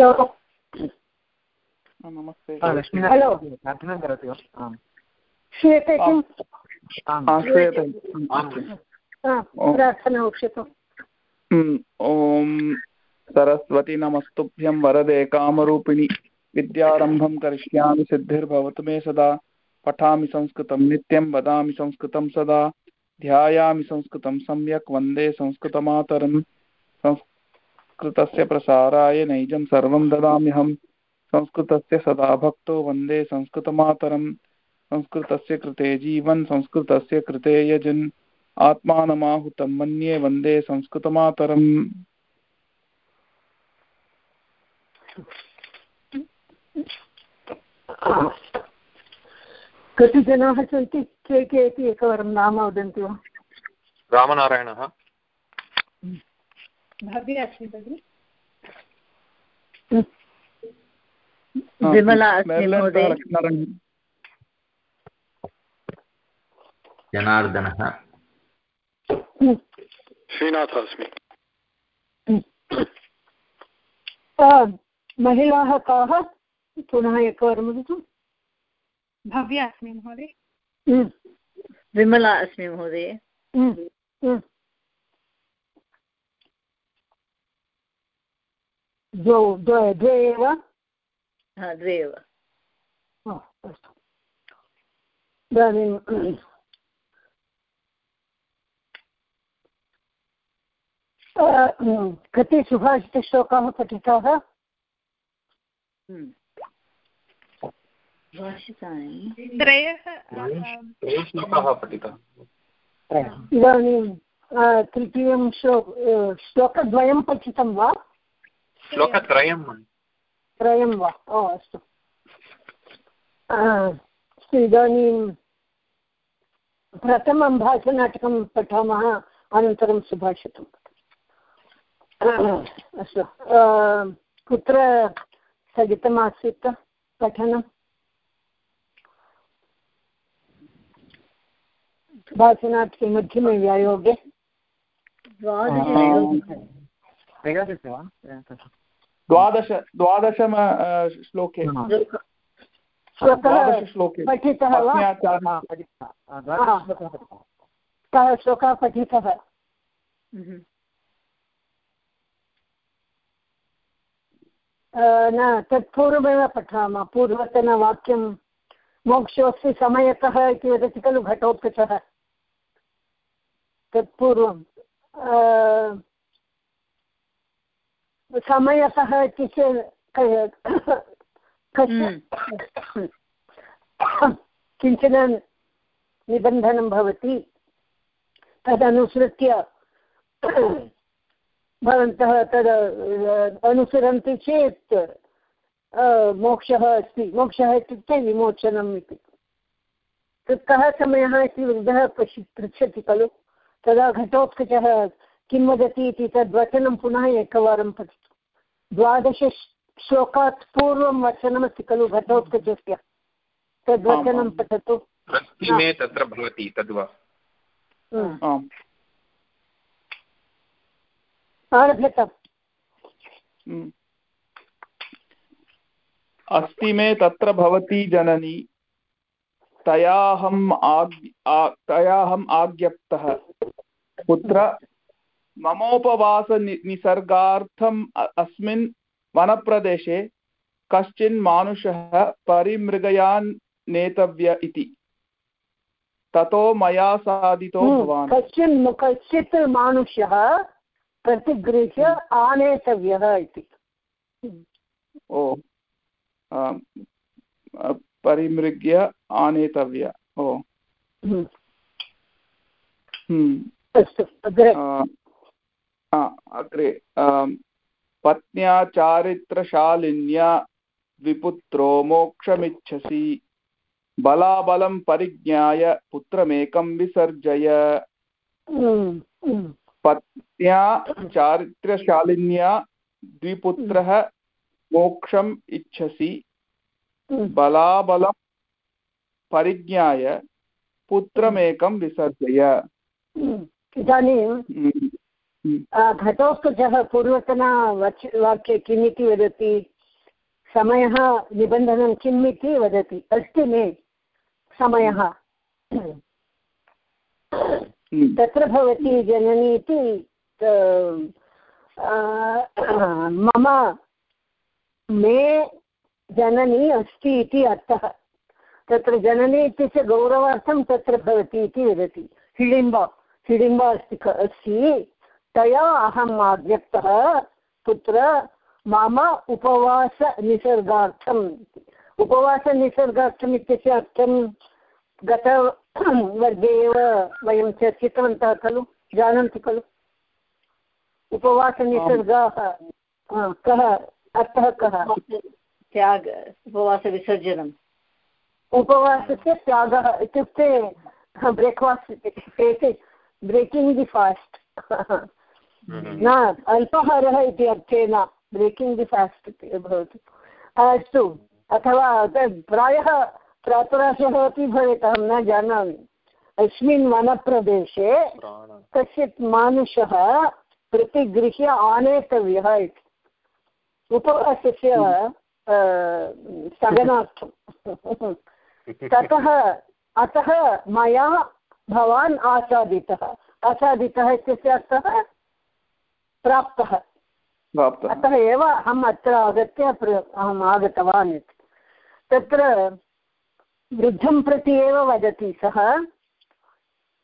Hello नमस्ते hello प्रार्थनां करोति वा आम् श्रूयते किम् प्रार्थना ॐ सरस्वती नमस्तुभ्यं वरदे कामरूपिणि विद्यारम्भं करिष्यामि सिद्धिर्भवतु मे सदा पठामि संस्कृतं नित्यं वदामि संस्कृतं सदा ध्यायामि संस्कृतं सम्यक् वंदे संस्कृतमातरं संस्कृतस्य प्रसाराय नैजं सर्वं ददाम्यहं। संस्कृतस्य सदा भक्तो वंदे संस्कृतमातरं संस्कृतस्य कृते जीवन् संस्कृतस्य कृते यजन्। आत्मानमाहुतं मन्ये वंदे संस्कृतमातरम्। कति जनाः सन्ति? के के इति एकवारं नाम वदन्ति वा? रामनारायणः। भव्य अस्मि भगिनि विमला अस्मि महोदय। जनार्दनः श्रीनाथः अस्मि महिलाः काः? पुनः एकवारं वदतु। भव्या अस्मि महोदय। विमला अस्मि महोदय। द्वौ द्वे द्वे एव? द्वे एव। अस्तु। इदानीं कति सुभाषितश्लोकाः पठिताः? श्लोकः पठितः। इदानीं तृतीयं श्लो श्लोकद्वयं पठितं वा? श्लोकत्रयं त्रयं वा ओ अस्तु अस्तु इदानीं प्रथमं भाषनाटकं पठामः अनन्तरं सुभाषितम् अस्तु कुत्र स्थगितमासीत् पठनं भाषणाटके मध्यमे व्यायोगे द्वादश द्वादशम श्लोके। द्वादशश्लोके पठितः कः श्लोकः पठितः? न तत्पूर्वमेव पठामः। पूर्वतनवाक्यं मोक्षोऽस्ति समयतः इति वदति खलु घटोत्कचः। तत्पूर्वं समयतः इत्युक्ते किंचन निबन्धनं भवति तदनुसृत्य भवन्तः तद् अनुसरन्ति चेत् मोक्षः अस्ति। मोक्षः इत्युक्ते विमोचनम् इति। तत् कः समयः इति वृद्धः पश्य पृच्छति खलु। तदा घटोत्कचः किं वदति इति तद्वचनं पुनः एकवारं पठतु। द्वादशश्लोकात् पूर्वं वचनमस्ति खलु? घटोत्कचस्य तद्वचनं पठतु। तत्र भवति? तद्वा। आरभ्यताम्। अस्ति मे तत्र भवती जननी। तयाहम् आग् तयाहम् आज्ञप्तः। पुत्र ममोपवासनिसर्गार्थम् अस्मिन् वनप्रदेशे कश्चिन् मानुषः परिमृगयान् नेतव्य इति। ततो मया साधितो भवान्। कश्चिन् कश्चित् मानुष्यः प्रतिगृह्य आनेतव्यः इति। ओ परिमृग्य आनेतव्य। ओ। अस्तु अग्रे। अग्रे पत्न्या चारित्रशालिन्या विपुत्रो मोक्षमिच्छसि। बलाबलं परिज्ञाय पुत्रमेकं विसर्जय। पत्न्या चारित्र्यशालिन्या द्विपुत्रः मोक्षम् इच्छसि। बलाबलं परिज्ञाय पुत्रमेकं विसर्जय। इदानीं घटोत्कचः पूर्वतनवच् वाक्ये किम् इति वदति? समयः निबन्धनं किम् इति वदति? अस्ति मे समयः। तत्र भवति जननी इति मम मे जननी अस्ति इति अर्थः। तत्र जननी इत्यस्य गौरवार्थं तत्र भवति इति वदति। हिडिम्ब। हिडिम्ब अस्ति अस्ति। तया अहम् आज्ञप्तः पुत्र मम उपवासनिसर्गार्थम्। उपवासनिसर्गार्थम् इत्यस्य अर्थं गतवर्गे एव वयं चर्चितवन्तः खलु जानन्ति खलु। उपवासनिसर्गाः कः अर्थः कः? त्याग उपवासविसर्जनम्। उपवासस्य त्यागः इत्युक्ते ब्रेक्फास्ट् इति ब्रेकिङ्ग् दि फास्ट्। न अल्पाहारः इति अर्थेन ब्रेकिङ्ग् दि फास्ट् भवति। अस्तु अथवा तद् प्रायः प्रातराशः अपि भवेत् अहं न जानामि। अस्मिन् वनप्रदेशे कश्चित् मानुषः प्रतिगृह्य आनेतव्यः इति। उपवासस्य स्थगनार्थं। ततः अतः मया भवान् आसादितः। आसादितः इत्यस्य अर्थः प्राप्तः। अतः एव अहम् अत्र आगत्य अहम् आगतवान् इति। तत्र वृद्धं प्रति एव वदति सः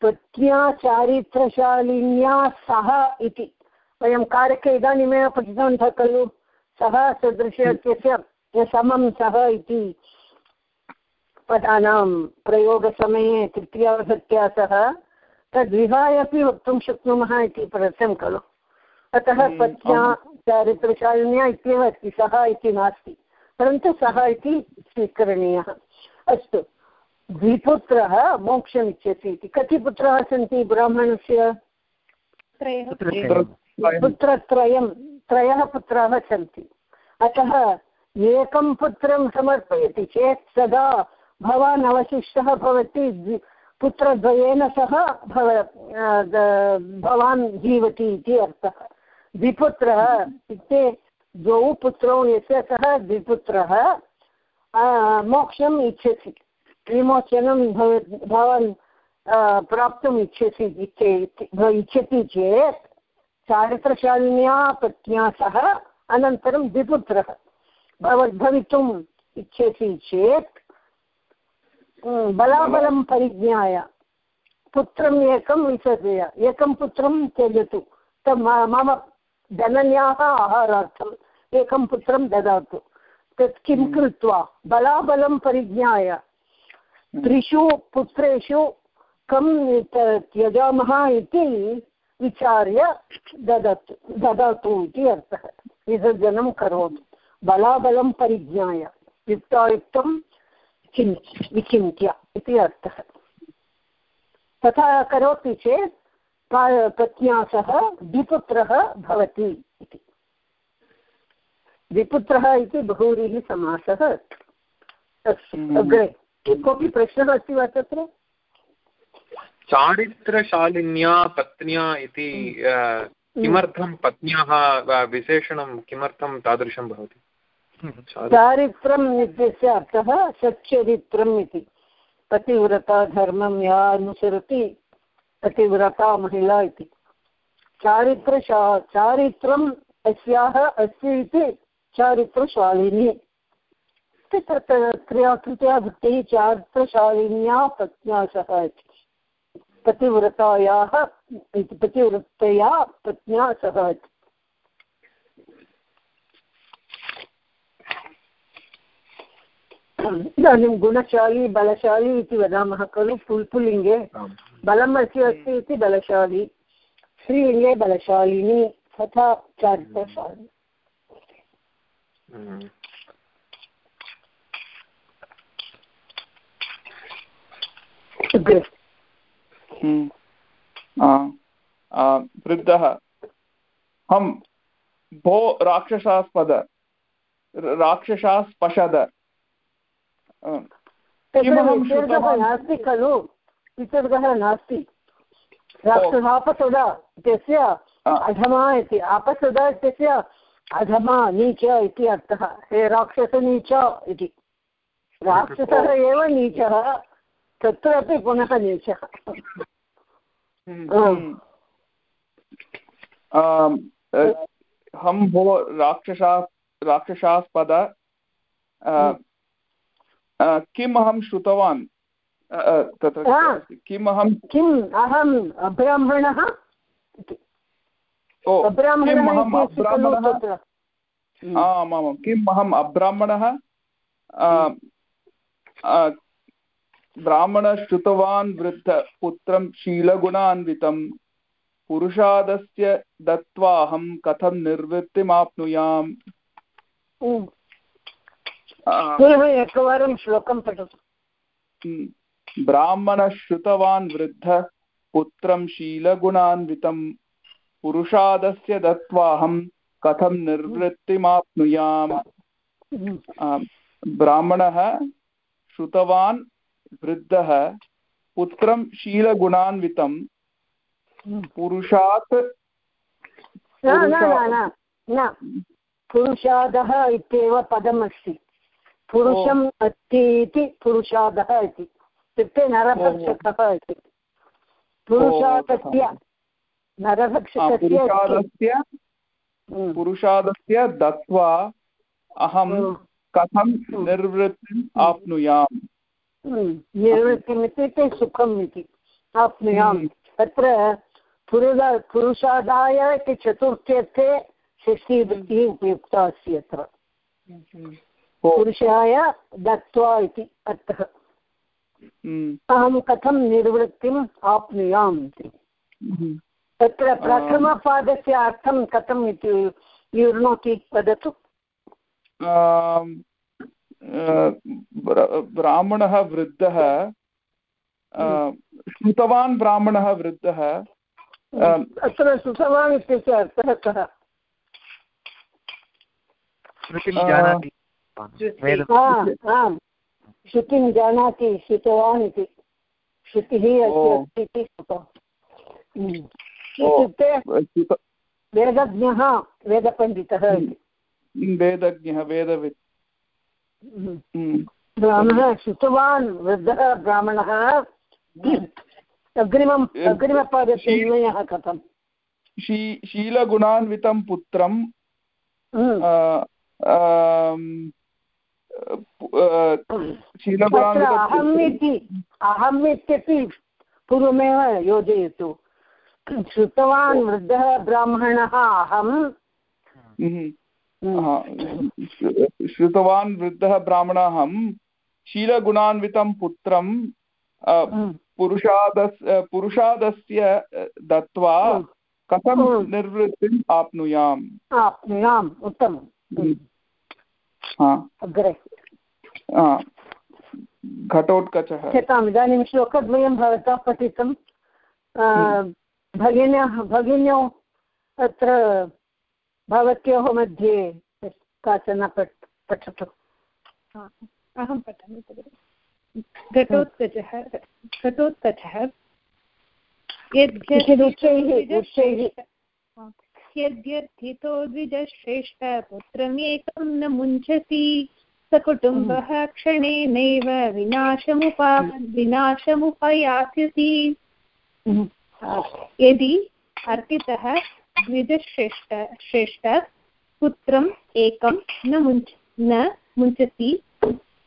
पत्न्या चारित्रशालिन्या सह इति। वयं कारके इदानीमेव पठितवन्तः खलु सः सदृशस्य समं सः इति। पदानां प्रयोगसमये तृतीयाविभक्त्या सह तद्विहाय अपि वक्तुं शक्नुमः इति प्रदत्तं खलु। अतः हम्म, पत्न्या चारित्रशालिन्या इत्येव अस्ति सः इति नास्ति। परन्तु सः इति स्वीकरणीयः। अस्तु द्विपुत्रः मोक्षमिच्छति इति। कति पुत्राः सन्ति ब्राह्मणस्य? पुत्रत्रयं। त्रयः पुत्राः सन्ति। अतः एकं पुत्रं समर्पयति चेत् सदा भवान् अवशिष्टः भवति पुत्रद्वयेन सह भव भवान् जीवति इति अर्थः। द्विपुत्रः इत्युक्ते द्वौ पुत्रौ यस्य सः द्विपुत्रः मोक्षम् इच्छसि। विमोचनं भव, भवान् प्राप्तुम् इच्छसि इच्छति चेत् चारित्रशालिन्या पत्न्या सह अनन्तरं द्विपुत्रः भवितुम् इच्छसि चेत् बलाबलं परिज्ञाय पुत्रम् एकं विसर्जय। एकं पुत्रं त्यजतु। मम जनन्याः आहारार्थम् एकं पुत्रं ददातु। तत् किं हम्म। कृत्वा? बलाबलं परिज्ञाय। त्रिषु पुत्रेषु कं त्यजामः इति विचार्य ददतु ददातु इति अर्थः। विसर्जनं करोतु। बलाबलं परिज्ञाय। युक्तायुक्तं चिन् विचिन्त्य इति अर्थः। तथा करोति चेत् पत्न्या सह द्विपुत्रः भवति इति। द्विपुत्रः इति बहुव्रीः समासः अस्तु। हम्म। अग्रे कोऽपि प्रश्नः अस्ति वा तत्र? चारित्रशालिन्या पत्न्या इति हम्म। किमर्थं पत्न्याः विशेषणं किमर्थं तादृशं भवति? चारित्रम् इत्यस्य अर्थः सच्चरित्रम् इति। पतिव्रता धर्मं या अनुसरति पतिव्रता महिला इति। चारित्रशा चारित्रम् अस्याः अस्ति इति चारित्रशालिनी। तत्र क्रियाकृत्या भक्तिः चारित्रशालिन्या पत्न्या सह इति। पतिव्रतायाः पतिव्रतया पत्न्या सह इति। इदानीं गुणशाली, बलशाली इति वदामः खलु। पुल्पुलिङ्गे बलम् अस्ति अस्ति इति बलशाली स्त्रीलिङ्गे बलशालिनी तथा चारित्रशाली वृद्धः हम भो राक्षसास्पद राक्षसास्पशद नास्ति खलु विसर्गः नास्ति। राक्षसापसद इत्यस्य अधमा इति अपसदा इत्यस्य अधमा नीच इति अर्थः। हे राक्षसनीच इति। राक्षसः एव नीचः तत्रापि पुनः नीचः। हम भो राक्षसा राक्षसास्पद किम् अहं श्रुतवान्? तत्र किम् अहं किम् अहं ब्राह्मणः आमामां किम् अहम् अब्राह्मणः? ब्राह्मण श्रुतवान् वृद्धपुत्रं शीलगुणान्वितं। पुरुषादस्य दत्त्वाहं कथं निर्वृत्तिमाप्नुयाम्? एकवारं श्लोकं पठतु। ब्राह्मणः वृद्धः पुत्रं शीलगुणान्वितं पुरुषादस्य दत्त्वाहं कथं निर्वृत्तिमाप्नुयाम्? ब्राह्मणः श्रुतवान् वृद्धः पुत्रं शीलगुणान्वितं पुरुषात् न पुरुषादः इत्येव पदमस्ति। पुरुषम् अस्ति इति पुरुषादः इति। इत्युक्ते नरभक्षकः इति। पुरुषादस्य। नरभक्षकस्य हम्म। पुरुषादस्य दत्त्वा अहं हम्म। कथं निर्वृत्तिम् आप्नुयाम्? निर्वृत्तिम् इत्युक्ते सुखम् इति। आप्नुयाम्। तत्र पुरुषा पुरुषादाय इति चतुर्थ्यर्थे षष्ठीवृत्तिः उपयुक्ता अस्ति अत्र पुरुषाय दत्त्वा इति अर्थः। अहं कथं निर्वृत्तिम् आप्नुयाम् इति तत्र प्रथमपादस्य अर्थं कथम् इति विवृणोति वदतु। ब्राह्मणः वृद्धः श्रुतवान् ब्राह्मणः वृद्धः अत्र श्रुतवान् इत्यस्य अर्थः कः? श्रुतिं जानाति श्रुतवान् इति श्रुतिः अस्ति इति इत्युक्ते वेदज्ञः वेदपण्डितः वेदज्ञः वेदवित्। ब्राह्मणः श्रुतवान् वृद्धः ब्राह्मणः अग्रिमम् अग्रिमपादस्य निर्णयः कथम्? शीलगुणान्वितं पुत्रं अहम् इति अहम् इत्यपि पूर्वमेव योजयतु। श्रुतवान् वृद्धः ब्राह्मणः अहं श्रुतवान् वृद्धः ब्राह्मणः अहं शीलगुणान्वितं पुत्रं पुरुषादस् पुरुषादस्य दत्त्वा कथं निर्वृत्तिम् आप्नुयाम्? आप्नुयाम् उत्तमम्। घटोत्कचः। क्षताम् इदानीं श्लोकद्वयं भवता पठितं। भगिन्यः भगिन्यौ अत्र भवत्योः मध्ये काचन पठ पठतु। अहं पठामि घटोत्कचः घटोत्कचः। यद्यर्थितो द्विजश्रेष्ठ पुत्रमेकं न मुञ्चति सकुटुम्बः क्षणेनैव विनाशमुपा विनाशमुपयास्यति यदि अर्पितः द्विजश्रेष्ठ श्रेष्ठ पुत्रम् एकं न मुञ्च न मुञ्चति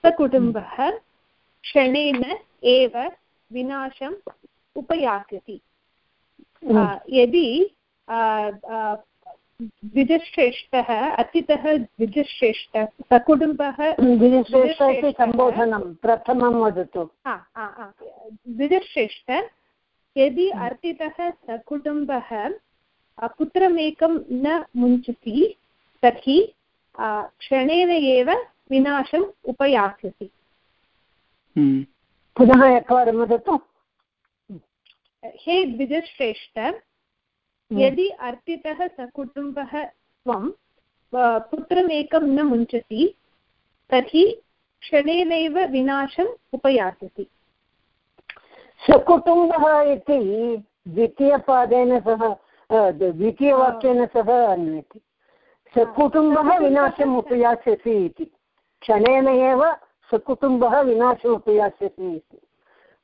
सकुटुम्बः क्षणेन एव विनाशम् उपयास्यति यदि द्विजश्रेष्ठः अतितः द्विजश्रेष्ठ सकुटुम्बः सम्बोधनं प्रथमं वदतु। द्विजश्रेष्ठ यदि अर्पितः सकुटुम्बः पुत्रमेकं न मुञ्चति तर्हि क्षणेन एव विनाशम् उपयास्यति। हम्म। पुनः एकवारं वदतु। हे द्विजश्रेष्ठ हम्म। यदि अर्पितः सकुटुम्बः त्वं पुत्रमेकं न मुञ्चति तर्हि क्षणेनैव विनाशम् उपयास्यति। सकुटुम्बः इति द्वितीयपादेन सह द्वितीयवाक्येन सह अन्यति। सकुटुम्बः विनाशम् उपयास्यसि इति। क्षणेन एव सकुटुम्बः विनाशम् उपयास्यसि इति।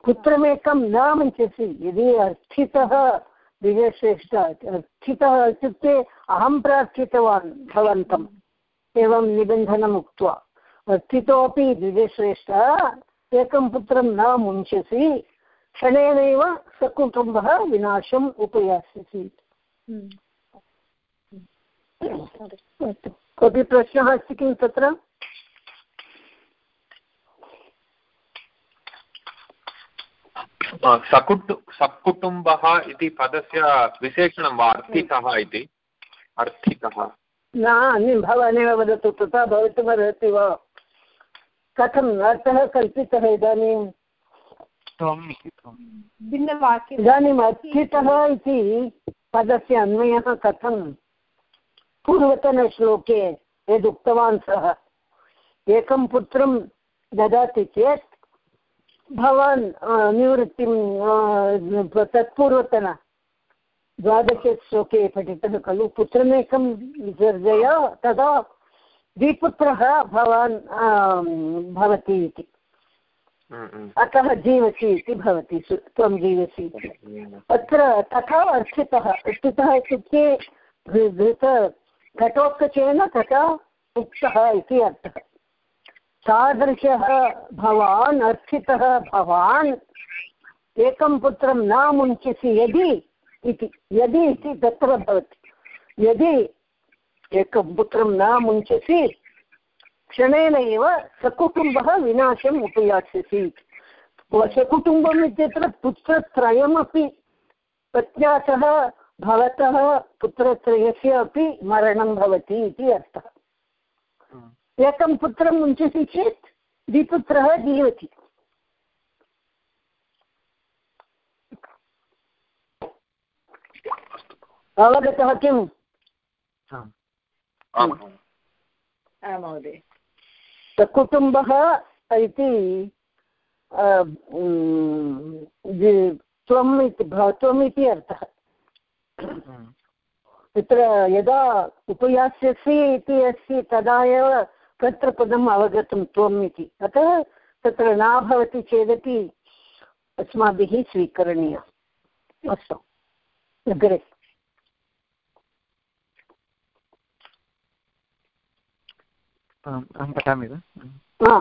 पुत्रमेकं न मुञ्चसि यदि अर्थितः विजयश्रेष्ठ अर्थितः इत्युक्ते अहं प्रार्थितवान् भवन्तम् एवं निबन्धनम् उक्त्वा अर्थितोपि द्विजश्रेष्ठः एकं पुत्रं न मुञ्चसि क्षणेनैव सकुटुम्बः विनाशम् उपयास्यसि। कोऽपि प्रश्नः अस्ति किं तत्र? सकुटु सकुटुम्बः इति पदस्य विशेषणं वा अर्थितः इति? अर्थितः न अन्यं भवानेव वदतु तथा भवितुमर्हति वा? कथम् अर्थः कल्पितः इदानीं? इदानीम् अर्थितः इति पदस्य अन्वयः कथं पूर्वतनश्लोके यदुक्तवान् सः। एकं पुत्रं ददाति चेत् भवान् निवृत्तिं तत्पूर्वतन द्वादशे श्लोके पठितः खलु। पुत्रमेकं विसर्जय तदा द्विपुत्रः भवान् भवति इति। हम्म, हम्म। अतः जीवसि इति भवति त्वं जीवसि अत्र तथा अर्थितः अर्थितः इत्युक्ते घटोत्कचेन तथा उक्तः इति अर्थः। तादृशः भवान् अर्थितः भवान्, एकं पुत्रं न मुञ्चसि यदि इति यदि इति तत्र भवति। यदि एकं पुत्रं न मुञ्चसि, क्षणेन एव सकुटुम्बः विनाशम् उपयास्यसि सकुटुम्बम् इत्यत्र पुत्रत्रयमपि पत्न्या सह भवतः पुत्रत्रयस्य अपि मरणं भवति इति अर्थः। एकं पुत्रं मुञ्चसि चेत् द्विपुत्रः जीवति अवगतः किम्? आम्। आम्, आम्। आम् महोदय। सकुटुम्बः इति अ, त्वम् इति त्वम् इति अर्थः। तत्र यदा उपयास्यसि इति अस्ति तदा एव कर्तृपदम् अवगतं त्वम् इति। अतः तत्र न भवति चेदपि अस्माभिः स्वीकरणीयम्। अस्तु। अग्रे अहं पठामि वा?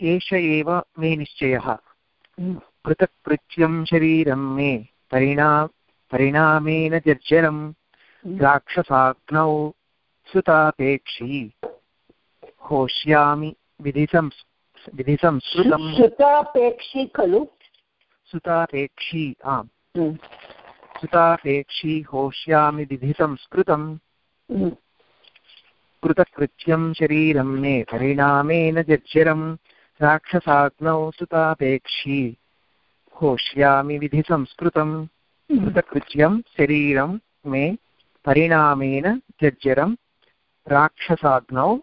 एष एव मे निश्चयः। पृथक् पृच्छ्यं शरीरं मे परिणा परिणामेन जर्जरं राक्षसाग्नौ सुतापेक्षी। होष्यामि विधिसंस् विधिसंस्कृतं श्रुतापेक्षी खलु? सुतापेक्षी आम्। हम्म, सुतापेक्षी होष्यामि विधिसंस्कृतं हम्म, कृतकृत्यं शरीरं मे परिणामेन जर्जरं राक्षसाग्नौ सुतापेक्षी। होष्यामि विधिसंस्कृतं कृतकृत्यं शरीरं मे परिणामेन जर्जरं राक्षसाग्नौ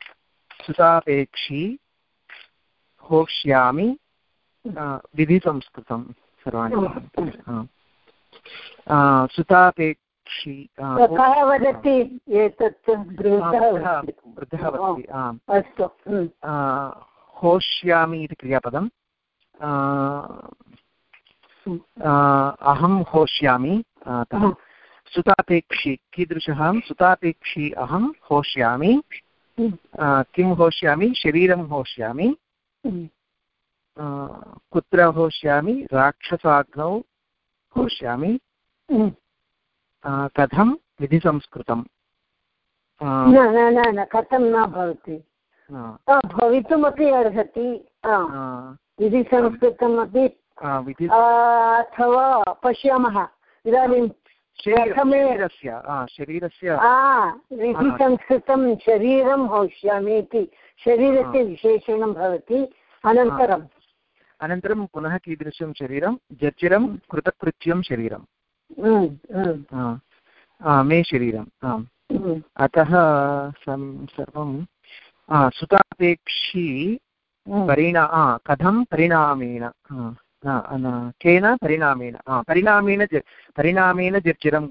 सुतापेक्षी होष्यामि अ, विधिसंस्कृतं सर्वाणि। सुतापेक्षी कः वदति? एतत् वृद्धः वदति? आम्। अस्तु। हम्म, होष्यामि इति क्रियापदम्। आ, अहं होष्यामि हम्म, सुतापेक्षी कीदृशः? सुतापेक्षी अहं होष्यामि। किं होष्यामि? शरीरं होष्यामि। कुत्र होष्यामि? राक्षसाग्नौ होष्यामि। कथं? विधिसंस्कृतम्। न न न न कथं न भवति। भवितुमपि अर्हति। आ, आ, यदि संस्कृतमपि आ, विधि आ, अथवा पश्यामः। इदानीं शरीरस्य। आ, शरीरस्य संस्कृतं शरीरं होष्यामि इति शरीरस्य विशेषणं भवति। अनन्तरं। अनन्तरं पुनः कीदृशं शरीरं? जर्जरं कृतकृत्यं शरीरं। हम्म, हम्म, मे शरीरम् आम् हम्म, अतः सर्वं सुतापेक्षी परिणा कथं परिणामेन केन परिणामेन परिणामेन परिणामेन जर्जरं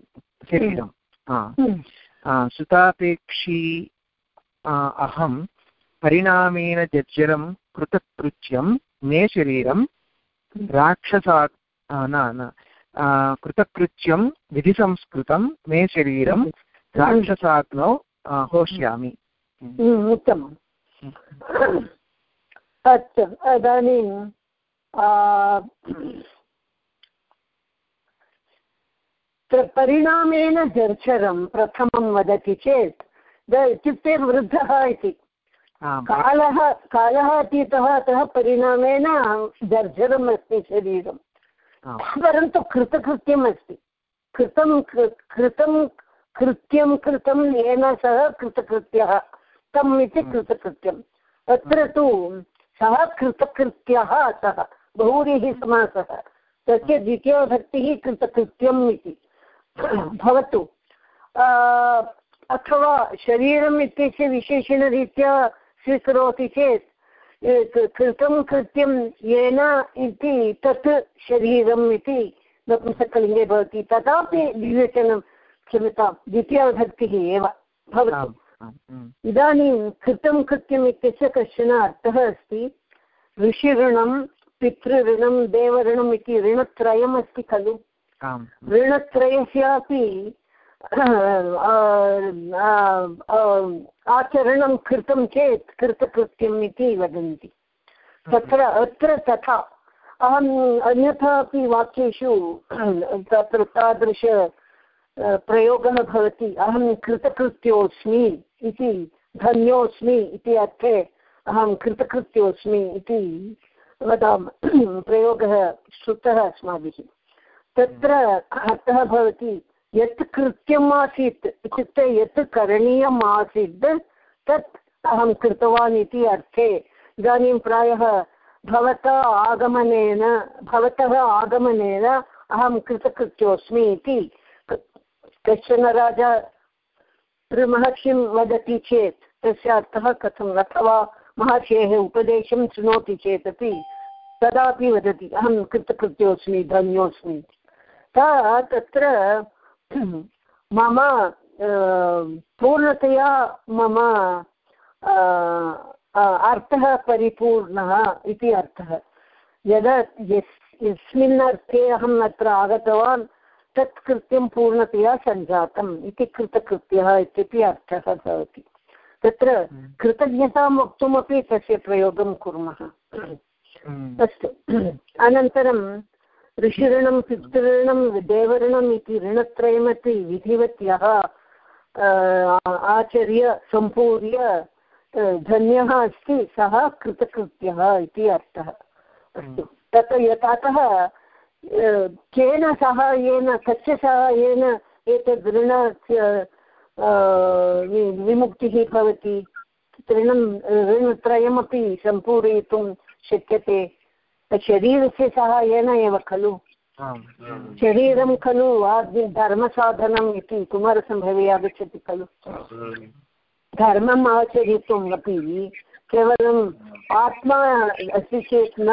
शरीरं हम्म। सुतापेक्षी अहं परिणामेन जर्जरं कृतकृत्यं मे शरीरं राक्षसा न न कृतकृत्यं विधिसंस्कृतं मे शरीरं हम्म। राक्षसाग्नौ होष्यामि हम्म, उत्तमम् अस्तु इदानीं परिणामेन जर्जरं प्रथमं वदति चेत् इत्युक्ते वृद्धः इति। कालः कालः अतीतः अतः परिणामेन जर्जरम् अस्ति शरीरं। परन्तु कृतकृत्यम् अस्ति। कृतं कृतं कृत्यं कृतं येन सह कृतकृत्यः। तम् इति कृतकृत्यम्। अत्र तु सः कृतकृत्यः सः बहुव्रीः समासः। तस्य द्वितीयभक्तिः कृतकृत्यम् इति। भवतु। अथवा शरीरम् इत्यस्य विशेषणरीत्या स्वीकरोति चेत् कृतं कृत्यं येन इति तत् शरीरम् इति नपुंसकलिङ्गे भवति। तथापि द्विवचनं क्षम्यतां द्वितीयविभक्तिः एव। भवतु। इदानीं कृतं कृत्यम् इत्यस्य कश्चन अर्थः अस्ति। ऋषिऋणं पितृऋणं देवऋणम् इति ऋणत्रयम् अस्ति खलु ऋणत्रयस्यापि आचरणं कृतं चेत् कृतकृत्यम् इति वदन्ति। तत्र अत्र तथा अहम् अन्यथा अपि वाक्येषु तत्र तादृश प्रयोगः भवति। अहं कृतकृत्योऽस्मि इति धन्योऽस्मि इति अर्थे अहं कृतकृत्योऽस्मि इति वदामः, प्रयोगः श्रुतः अस्माभिः। तत्र अर्थः भवति, यत् कृत्यम् आसीत् इत्युक्ते यत् करणीयम् आसीत् तत् अहं कृतवान् इति अर्थे। इदानीं प्रायः भवतः आगमनेन भवतः आगमनेन अहं कृतकृत्योऽस्मि इति। कश्चन राजा महर्षिं वदति चेत्, तस्य अर्थः कथम् अथवा महर्षेः उपदेशं शृणोति चेदपि। तदापि वदति अहं कृतकृत्योऽस्मि धन्योऽस्मि तत्र मम पूर्णतया मम अर्थः परिपूर्णः इति अर्थः यदा यस्मिन् अर्थे अहम् अत्र आगतवान् तत् कृत्यं पूर्णतया सञ्जातम् इति कृतकृत्यः इत्यपि अर्थः भवति तत्र हम्म। कृतज्ञतां वक्तुमपि तस्य प्रयोगं कुर्मः। अस्तु। अनन्तरं ऋषिऋणं पितृऋणं देवऋणम् इति ऋणत्रयमपि विधिवत् यः आचर्य सम्पूर्य धन्यः अस्ति सः कृतकृत्यः इति अर्थः। अस्तु। तत् यतः केन सहायेन कस्य सहायेन एतद् ऋणस्य विमुक्तिः भवति? ऋणं ऋणत्रयमपि सम्पूरयितुं शक्यते। शरीरस्य सहायेन एव खलु। शरीरं खलु धर्मसाधनम् इति कुमारसम्भवे आगच्छति खलु। धर्मम् आचरितुम् अपि केवलम् आत्मा अस्ति चेत् न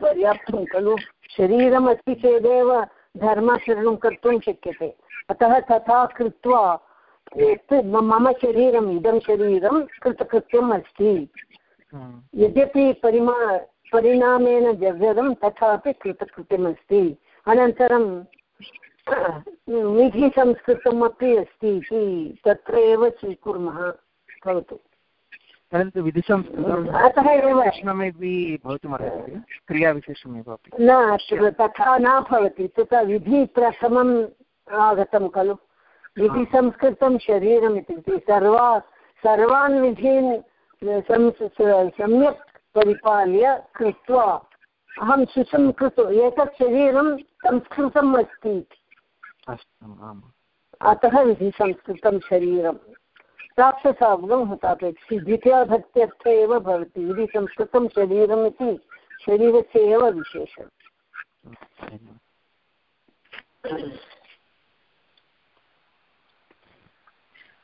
पर्याप्तं खलु। शरीरम् अस्ति चेदेव धर्माचरणं कर्तुं शक्यते। अतः तथा कृत्वा यत् मम शरीरम् इदं शरीरं कृतकृत्यम् अस्ति। यद्यपि परिमा परिणामेन जगदं तथापि कृतकृत्यमस्ति अनन्तरं विधिसंस्कृतम् अपि अस्ति इति तत्र एव स्वीकुर्मः भवतु। परन्तु विधिसंस्कृतम् अतः एव भवितुमर्हति। क्रियाविशेषमेव न तथा न भवति। तथा विधि प्रथमम् आगतं खलु। विधिसंस्कृतं शरीरम् इत्युक्ते सर्वा सर्वान् विधीन् सम्यक् परिपाल्य कृत्वा अहं सुसंस्कृत एतत् शरीरं संस्कृतम् अस्ति। अतः विधिसंस्कृतं शरीरं। राक्षसाग्नौ हतापेक्षि द्वितीयाभक्त्यर्थे एव भवति विधिसंस्कृतं शरीरम् इति शरीरस्य एव विशेषम्।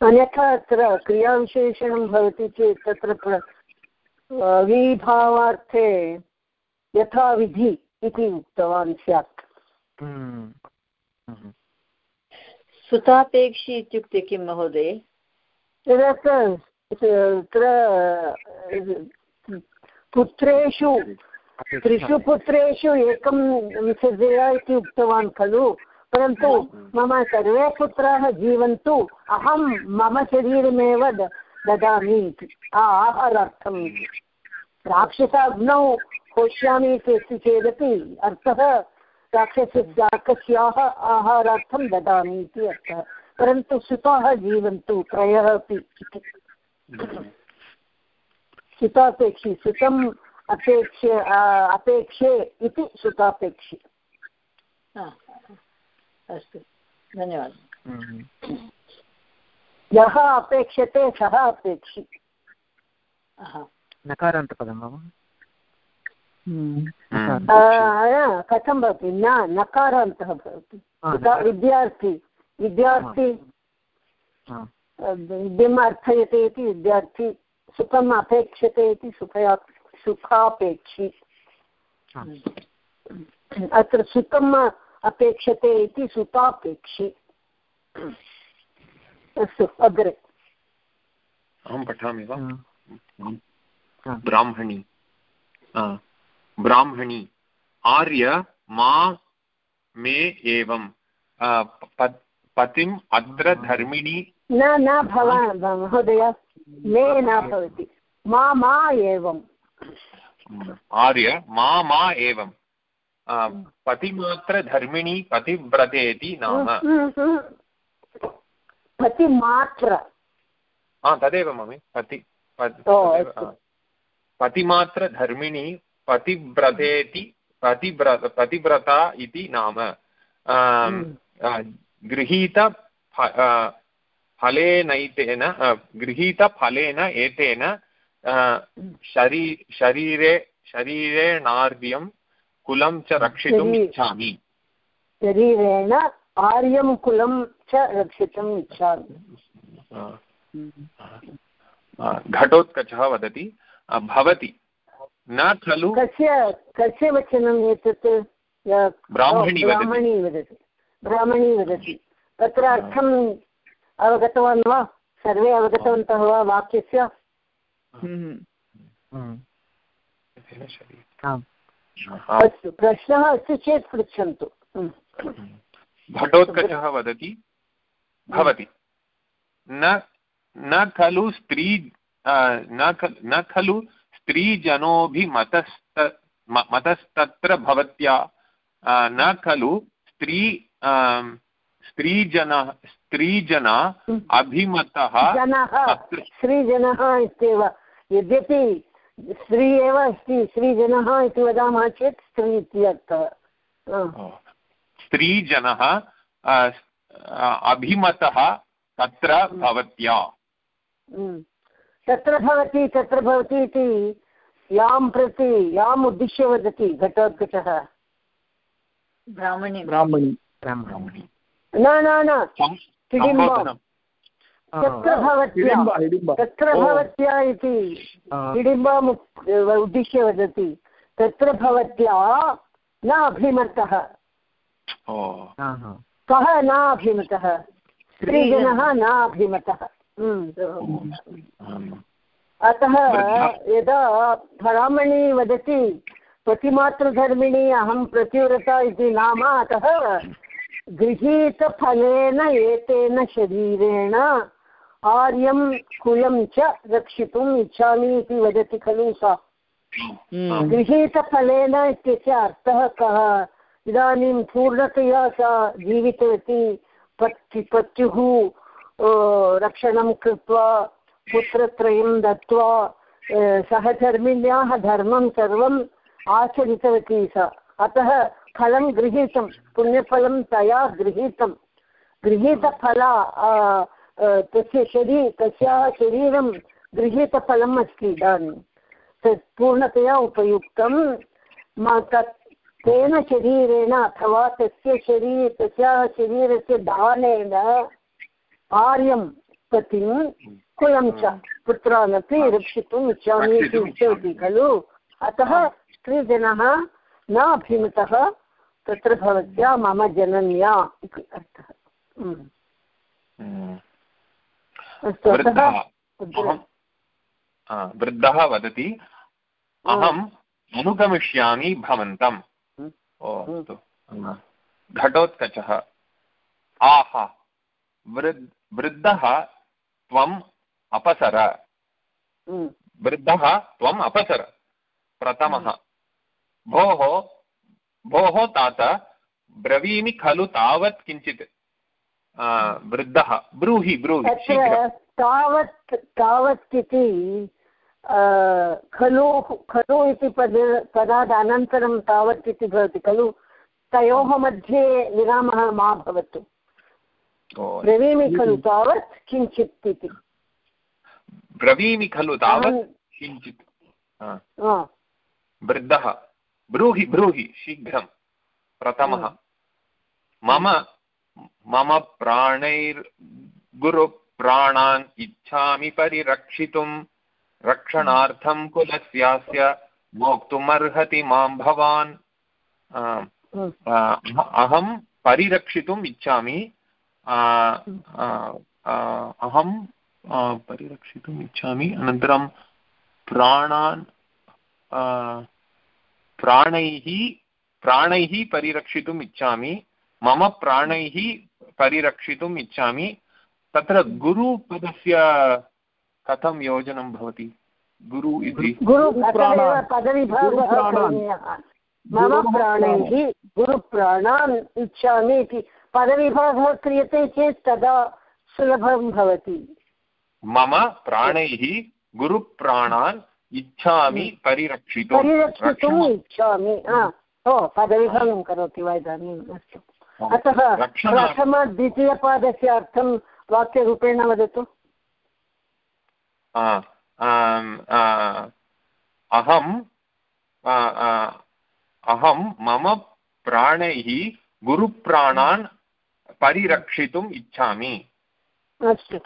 अन्यथा अत्र क्रियाविशेषणं भवति चेत् तत्र विभावार्थे यथा विधि इति उक्तवान् स्यात्। हम्म, हम्म। सुतापेक्षी इत्युक्ते किं महोदय? तत्र पुत्रेषु त्रिषु पुत्रेषु एकं विसर्जय इति उक्तवान् खलु। परन्तु मम सर्वे पुत्राः जीवन्तु। अहं मम शरीरमेव ददामि इति। आहारार्थम् राक्षसाग्नौ होष्यामि इति चेदपि अर्थः राक्षसस्य आहारार्थं ददामि इति अर्थः। परन्तु सुताः जीवन्तु त्रयः अपि इति। सुतापेक्षि, सुतम् अपेक्ष्य अपेक्षे इति सुतापेक्षि। अस्तु। धन्यवादः। हम्म। यः अपेक्षते सः अपेक्षि अहा। नकारान्तपदं वा आ, कथं भवति? न नकारान्तः भवति। विद्यार्थी विद्यार्थी विद्यम् अर्थयते इति विद्यार्थी सुखम् अपेक्षते इति सुखया सुखापेक्षी। अत्र सुखम् अपेक्षते इति सुतापेक्षी। अस्तु अग्रे। अहं पठामि वा। ब्राह्मणी। ब्राह्मणी। आर्य मा मे एवं। पतिम् अत्र धर्मिणी। न न भवान् महोदय। मे न भवति। मा मा एवं आर्य मा मा एवं पतिमात्रधर्मिणी पतिव्रतेति नाम। पतिमात्र। हा तदेव मम्मि पति. पतिमात्रधर्मिणी पतिव्रतेति पतिव्र पतिव्रता इति नाम। गृहीत फलेनैतेन गृहीतफलेन एतेन शरी शरीरे शरीरेणार्यं कुलं च रक्षितुम् इच्छामि। शरीरेण आर्यं कुलं च रक्षितुम् इच्छामि। आ, आ, घटोत्कचः वदति। भवति। न खलु कस्य कस्य वचनम् एतत्? ब्राह्मणी ब्राह्मणी वदति। ब्राह्मणी वदति। तत्र अर्थम् अवगतवान् वा? सर्वे अवगतवन्तः वा वाक्यस्य? हम्म। आ, अस्तु प्रश्नः अस्ति चेत् पृच्छन्तु। हम्म। घटोत्कचः वदति भवति। न न खलु स्त्री न खलु स्त्रीजनोऽभिमतस्त म- मतस्तत्र भवत्या। न खलु स्त्री स्त्रीजनः स्त्रीजना अभिमतः स्त्रीजनः इत्येव। यद्यपि स्त्री एव अस्ति स्त्रीजनः इति वदामः चेत् स्त्री इति अर्थः। हा। स्त्रीजनः अभिमतः तत्र भवत्या। हम्म। तत्र भवति तत्र भवति इति यां प्रति याम् उद्दिश्य वदति घटोत्कचः ब्राह्मणी। ब्राह्मणी। ब्राह्मणी। न न न। सम्बोधनं तत्र भवत्या हिडिम्ब हिडिम्ब तत्र भवत्या इति हिडिम्बम् उत्- उद्दिश्य वदति तत्र भवत्या न अभिमतः कः न अभिमतः स्त्रीजनः न अभिमतः हम्म। अतः यदा ब्राह्मणी वदति प्रतिमातृधर्मिणी अहं प्रत्युरता इति नाम अतः गृहीतफलेन एतेन शरीरेण आर्यं कुलं च रक्षितुम् इच्छामि इति वदति खलु सा। गृहीतफलेन इत्यस्य अर्थः कः? इदानीं पूर्णतया सा जीवितवती पत्युः पत्युः रक्षणं कृत्वा पुत्रत्रयं दत्त्वा अ, सहधर्मिण्याः धर्मं सर्वम् आचरितवती सा। अतः फलं गृहीतं पुण्यफलं तया गृहीतं। गृहीतफला तस्य शरी तस्याः शरीरं गृहीतफलम् अस्ति इदानीं। तत् पूर्णतया उपयुक्तं। तत् तेन शरीरेण अथवा तस्य शरीर तस्याः शरीरस्य दानेन आर्यं पतिं कुलं च पुत्रानपि रक्षितुम् इच्छामि इति उक्तवती खलु। अतः स्त्रीजनः न अभिमतः तत्र भवत्या मम जनन्या इति अर्थः हम्म। हम्म। अस्तु अतः वृद्धः। वदति अहम् अनुगमिष्यामि भवन्तम् हम्म। ओ हम्म। अस्तु घटोत्कचः। आह वृद् वृद्धः त्वम् अपसर। हम्म। वृद्धः त्वम् अपसर। प्रथमः। भोः भोः तात ब्रवीमि खलु तावत् किञ्चित्। वृद्धः ब्रूहि ब्रूहि तावत् तावत् इति खलु खलु इति पद पदात् अनन्तरं तावत् इति भवति खलु तयोः मध्ये विरामः मा भवतु ब्रवीमि खलु तावत् किञ्चित् इति ब्रवीमि खलु तावत् किञ्चित् वृद्धः ब्रूहि ब्रूहि शीघ्रं प्रथमः मम मम प्राणैर्गुरुप्राणान् इच्छामि परिरक्षितुं रक्षणार्थं कुलस्यास्य भोक्तुमर्हति माँ भवान्। अहं परिरक्षितुम् इच्छामि। अहं परिरक्षितुम् इच्छामि। अनन्तरं प्राणान् प्राणैः प्राणैः परिरक्षितुम् इच्छामि। मम प्राणैः परिरक्षितुम् इच्छामि। तत्र गुरुपदस्य कथं योजनं भवति? गुरु इति। मम प्राणैः। गुरुप्राणान् इच्छामि इति। पदविभागः क्रियते चेत् तदा सुलभं भवति। मम प्राणैः गुरुप्राणान् इच्छामि परिरक्षितुं परिरक्षितुम् इच्छामि। ओ पदविभागं करोति वा इदानीम्? अस्तु। अतः प्रथमद्वितीयपादस्य अर्थं वाक्यरूपेण वदतु। अहं अहं मम प्राणैः गुरुप्राणान् परिरक्षितुम् इच्छामि। अस्तु।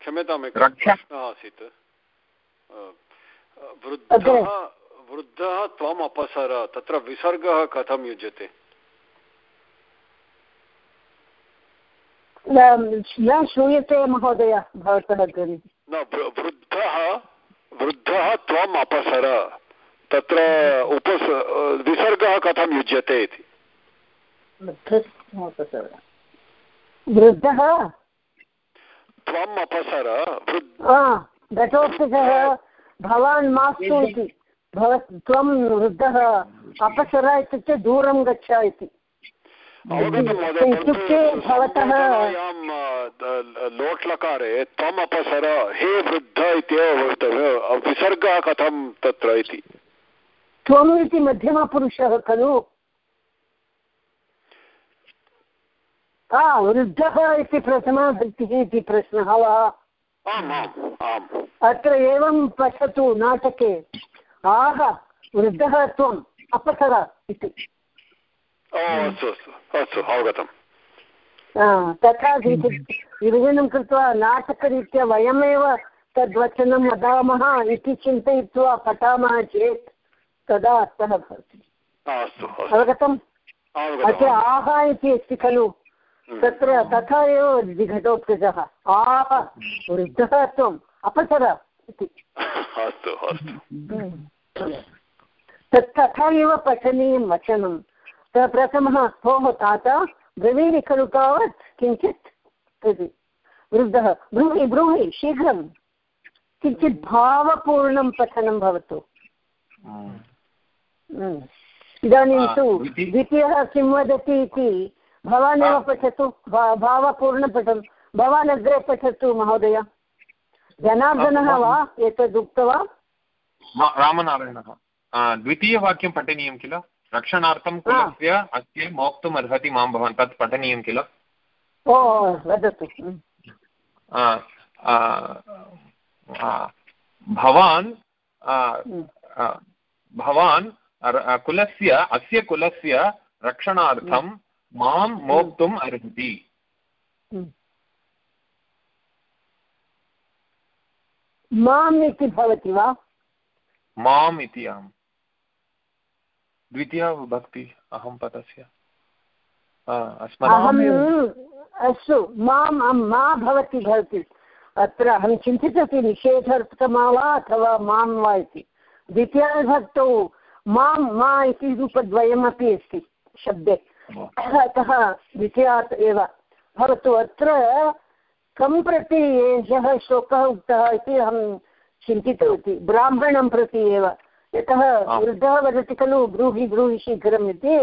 क्षम्यताम् एकः प्रश्नः आसीत्। वृद्धः वृद्धः त्वम् अपसर तत्र विसर्गः कथं युज्यते? न श्रूयते महोदय भवतः ध्वनिः न वृद्धः वृद्धः त्वम् अपसर। तत्र उपस विसर्गः कथं युज्यते इति। वृद्धः त्वम् अपसर वृद् भवान् मास्तु इति। भव त्वं वृद्धः अपसर इत्युक्ते दूरं गच्छ इति। इत्युक्ते भवतः लोट्लकारे त्वम् अपसर हे वृद्ध इत्येव विसर्गः कथं तत्र इति त्वम् इति मध्यमपुरुषः खलु वृद्धः इति प्रथमाभक्तिः इति प्रश्नः वा अत्र एवं पठतु नाटके. आह वृद्धः त्वम् अपसर इति अस्तु अस्तु अस्तु अवगतम्। तथा विभजनं कृत्वा नाटकरीत्या वयमेव तद्वचनं वदामः इति चिन्तयित्वा पठामः चेत् तदा अर्थः भवति। अवगतम्? अत्र आह इति अस्ति खलु। तत्र तथा एव वदति आह वृद्धः त्वम् अपसर इति। तत् तथा एव पठनीयं वचनं। प्रथमः भोः तात ब्रवीमि खलु तावत् किञ्चित् इति। वृद्धः ब्रूहि ब्रूहि शीघ्रं। किञ्चित् भावपूर्णं पठनं भवतु। हम्म। इदानीं तु द्वितीय- किं वदति इति भवान् एव पठतु। भा- भावपूर्णपठनं भवान् अग्रे पठतु महोदय। जनार्दनः वा एतद् उक्तवान्? रामनारायणः। द्वितीयवाक्यं पठनीयं किल? रक्षणार्थं कुलस्य अस्य मोक्तुम् अर्हति माँ भवान् तत् पठनीयं किल? ओ वदतु। हम्म। भवान् हम्म। भवान् कुलस्य अस्य कुलस्य रक्षणार्थं माँ मोक्तुम् अर्हति। हम्म। माम् इति भवति वा? माम् इति आम्। द्वितीया भक्ति अहं पदस्य। अहम् अस्तु माँ मा भवति भवति। अत्र अहं चिन्तितवती निषेधार्थकमा वा अथवा माँ वा इति। द्वितीयाविभक्तौ माँ मा इति रूपद्वयमपि अस्ति शब्दे। अतः द्वितीयात् एव। भवतु अत्र कं प्रति एषः श्लोकः उक्तः इति अहं चिन्तितवती। ब्राह्मणं प्रति एव। यतः वृद्धः वदति खलु ब्रूहि ब्रूहि शीघ्रम् इति।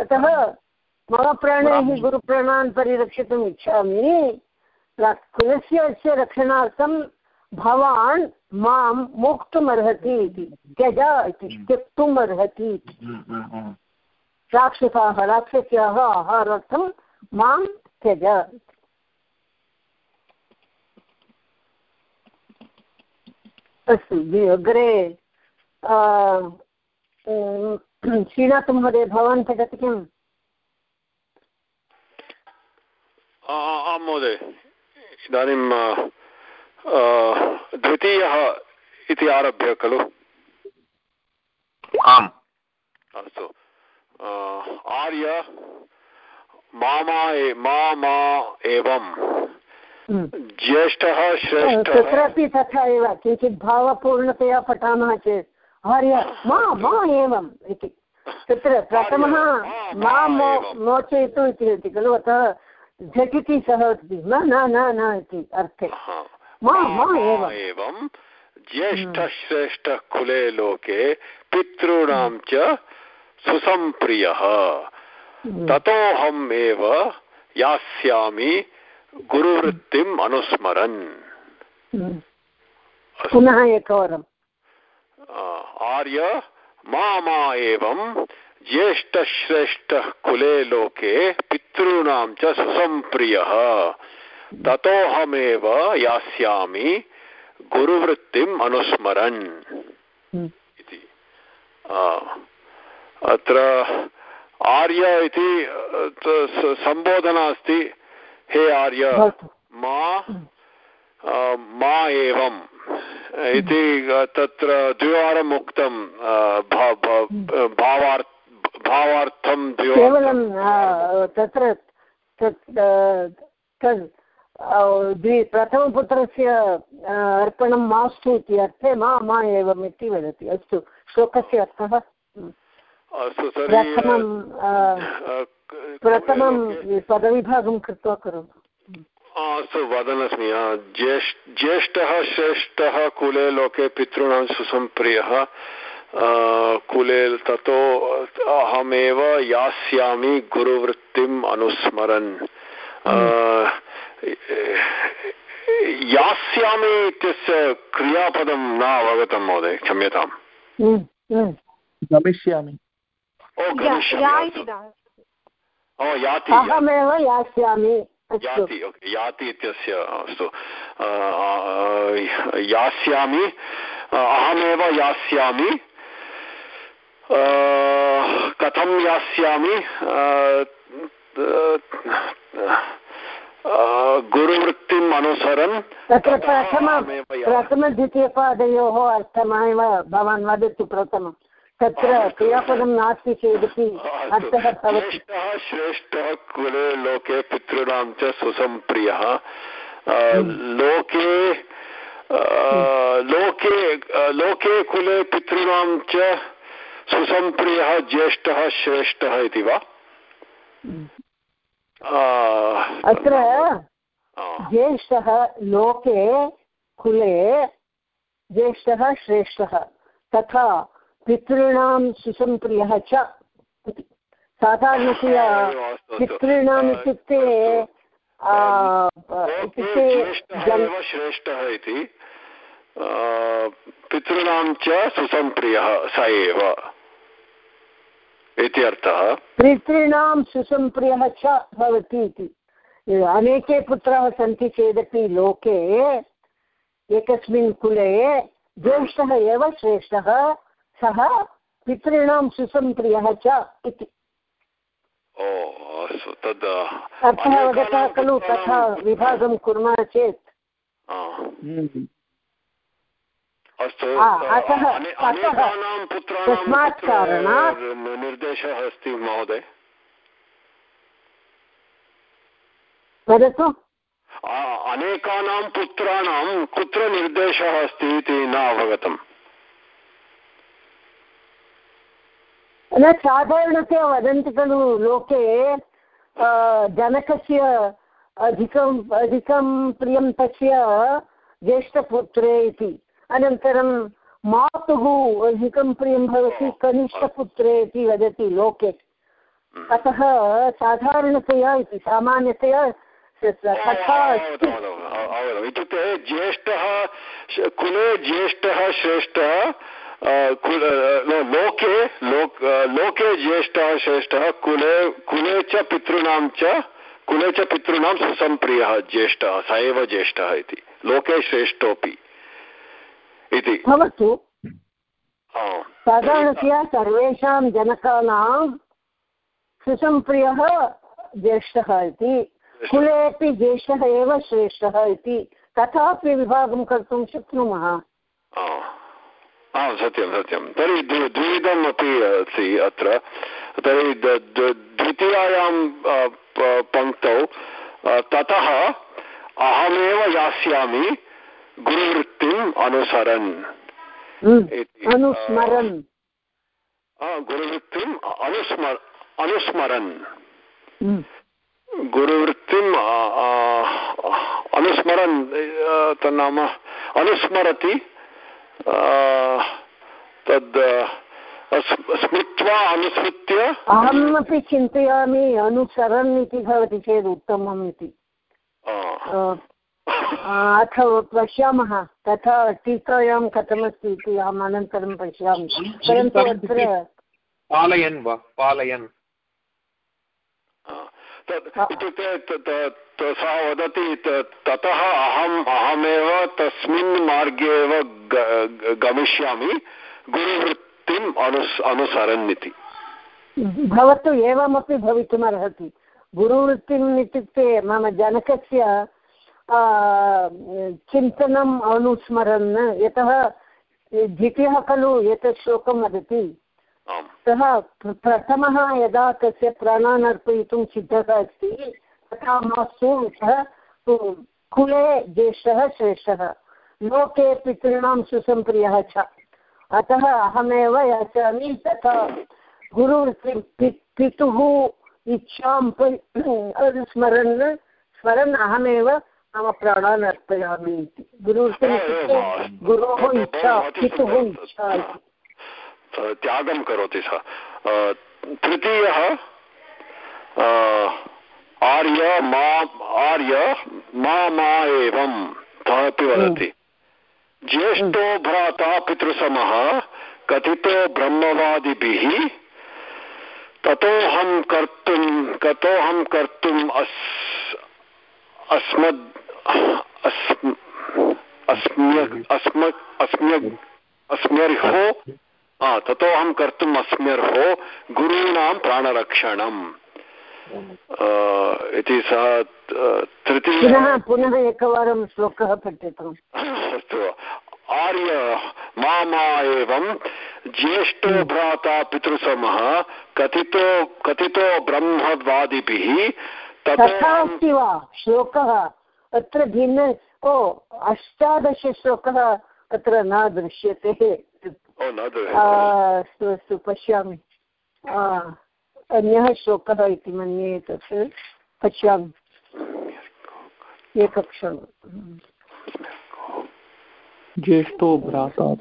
अतः मम प्राणैः गुरुप्राणान् परिरक्षितुम् इच्छामि। कुलस्य अस्य रक्षणार्थं भवान् माँ मोक्तुमर्हति इति। त्यज इति त्यक्तुम् अर्हति इति। राक्षसाः राक्षस्याः आहारार्थं माँ त्यज। अस्तु अग्रे श्रीनाथमहोदय भवान् पठति किम् आं महोदय इदानीं द्वितीयः इति आरभ्य खलु? आम्। अस्तु। आर्य मामा मा मा एवं। ज्येष्ठः श्रेष्ठः। तत्रापि तथा एव किञ्चित् भावपूर्णतया पठामः चेत्। आर्य मा मा एवम् इति। तत्र प्रथमः मा मो मोचयतु इति वदति खलु अतः झटिति सः वदति न न न न इति अर्थे। मा मा एवं ज्येष्ठश्रेष्ठकुले लोके पितॄणां च सुसम्प्रियः। हम्म। ततोऽहम् एव यास्यामि गुरुवृत्तिम् अनुस्मरन्। हम्म। पुनः एकवारम्। आर्य मा मा एवं ज्येष्ठश्रेष्ठः कुले लोके पितॄणां च सुसम्प्रियः ततोऽहमेव यास्यामि गुरुवृत्तिम् अनुस्मरन्। हम्म। इति। अत्र आर्य इति सम्बोधना अस्ति हे आर्य मा मा एवम्। इति तत्र द्विवारम् उक्तं भावार्थ भावार्थं केवलं तत्र द्वि प्रथमपुत्रस्य अर्पणं मास्तु इति अर्थे मा मा एवम् इति वदति। अस्तु श्लोकस्य अर्थः? प्रथमं प्रथमं पदविभागं कृत्वा करोतु अस्तु वदन्नस्मि ज्येष्ठः श्रेष्ठः कुले लोके पितॄणां सुसम्प्रियः। कुले ततो अहमेव यास्यामि गुरुवृत्तिम् अनुस्मरन्। यास्यामि इत्यस्य क्रियापदं न अवगतं महोदय क्षम्यताम्। गमिष्यामि। अहमेव यास्यामि। याति याति इत्यस्य अस्तु। यास्यामि अहमेव यास्यामि। कथं यास्यामि? गुरुवृत्तिम् अनुसरन् तत्र प्रथम प्रथमद्वितीयपादयोः अर्थमेव भवान् वदतु प्रथमम्। तत्र क्रियापदं नास्ति चेदपि अर्थः भवति। श्रेष्ठः कुले लोके पितॄणां च सुसम्प्रियः लोके लोके लोके कुले पितॄणां च सुसम्प्रियः ज्येष्ठः श्रेष्ठः इति वा? अत्र ज्येष्ठः लोके कुले ज्येष्ठः श्रेष्ठः तथा पितॄणां सुसम्प्रियः च साधारणतया पितॄणाम् इत्युक्ते इत्युक्ते श्रेष्ठः इति। पितॄणां च सुसम्प्रियः स एव इति अर्थः। पितॄणां सुसम्प्रियः च भवति इति। अनेके पुत्राः सन्ति चेदपि लोके एकस्मिन् कुले ज्येष्ठः एव श्रेष्ठः। सः पितॄणां सुसम्प्रियः च इति। अर्थः वदतः खलु तथा विभागं कुर्मः चेत्। अतः पुत्राणां तस्मात् कारणात् निर्देशः अस्ति महोदय। वदतु। आ- अनेकानां पुत्राणां कुत्र निर्देशः अस्ति इति न अवगतम्। न साधारणतया वदन्ति खलु लोके जनकस्य अधिकम् अधिकं प्रियं तस्य ज्येष्ठपुत्रे इति। अनन्तरं मातुः अधिकं प्रियं भवति कनिष्ठपुत्रे इति वदति लोके। अतः साधारणतया इति सामान्यतया अस्ति। अवगतम् इत्युक्ते ज्येष्ठः कुले ज्येष्ठः श्रेष्ठः कुल अ, लोके लोक लोके ज्येष्ठः श्रेष्ठः कुले कुले च पितॄणां च कुले च पितॄणां सुसम्प्रियः ज्येष्ठः स एव ज्येष्ठः इति लोके श्रेष्ठोऽपि इति भवतु. साधारणतया सर्वेषां जनकानां सुसम्प्रियः ज्येष्ठः इति कुलेपि ज्येष्ठः एव श्रेष्ठः इति तथापि विभागं कर्तुं शक्नुमः. आम् सत्यं सत्यं तर्हि द्वि द्विविधम् अपि अस्ति अत्र तर्हि द्वितीयायां पङ्क्तौ ततः अहमेव यास्यामि गुरुवृत्तिम् अनुसरन् अनुस्मरन् गुरुवृत्तिम् अनुस्मर अनुस्मरन्। गुरुवृत्तिम् अनुस्मरन् तन्नाम अनुस्मरति तद् स्म- स्मृत्वा अनुसृत्य अहमपि चिन्तयामि अनुसरन् इति भवति चेत् उत्तमम् इति। अथ पश्यामः तथा टीकायां कथमस्ति इति अहम् अनन्तरं पश्यामि। परन्तु अत्र पालयन् वा? पालयन्। तत् इत्युक्ते त- त- त- सः वदति ततः अहम् अहमेव तस्मिन् मार्गे एव गमिष्यामि। गुरुवृत्तिम् अनुस् अनुसरन् इति भवतु एवमपि भवितुमर्हति। गुरुवृत्तिम् इत्युक्ते मम जनकस्य चिन्तनम् अनुस्मरन्। यतः द्वितीयः खलु एतत् श्लोकं वदति। सः प्र- प्रथमः यदा तस्य प्राणान् अर्पयितुं सिद्धः अस्ति तथा मास्तु सः कुले ज्येष्ठः श्रेष्ठः। लोके पितॄणां सुसम्प्रियः च। अतः अहमेव याचामि तथा पि- पितुः इच्छां अनुस्मरन् स्मरन् अहमेव मम प्राणान् अर्पयामि इति। इत्युक्ते गुरोः इच्छा पितुः इच्छा इति। त्यागं करोति सः। तृतीयः आर्य मा आर्य मा मा एवं सः अपि वदति ज्येष्ठो भ्राता पितृसमः कथितो ब्रह्मवादिभिः ततोऽहं कर्तुं कतोऽहं कर्तुम् अस् अस्मद् अस्म्यर्हो ततोऽहं कर्तुम् अस्म्यर्हो गुरूणां प्राणरक्षणम्। इति सः तृतीय पुनः पुनः एकवारं श्लोकः पठ्यताम् अस्तु। आर्य मा मा एवं ज्येष्ठो भ्राता पितृसमः कथितो कथितो ब्रह्मवादिभिः तथा अस्ति वा? श्लोकः अत्र भिन्न ओ अष्टादशश्लोकः अत्र न दृश्यते। अस्तु अस्तु पश्यामि आ, अन्यः श्लोकः इति मन्ये तत् पश्यामि एकक्षणं ज्येष्ठो भ्राता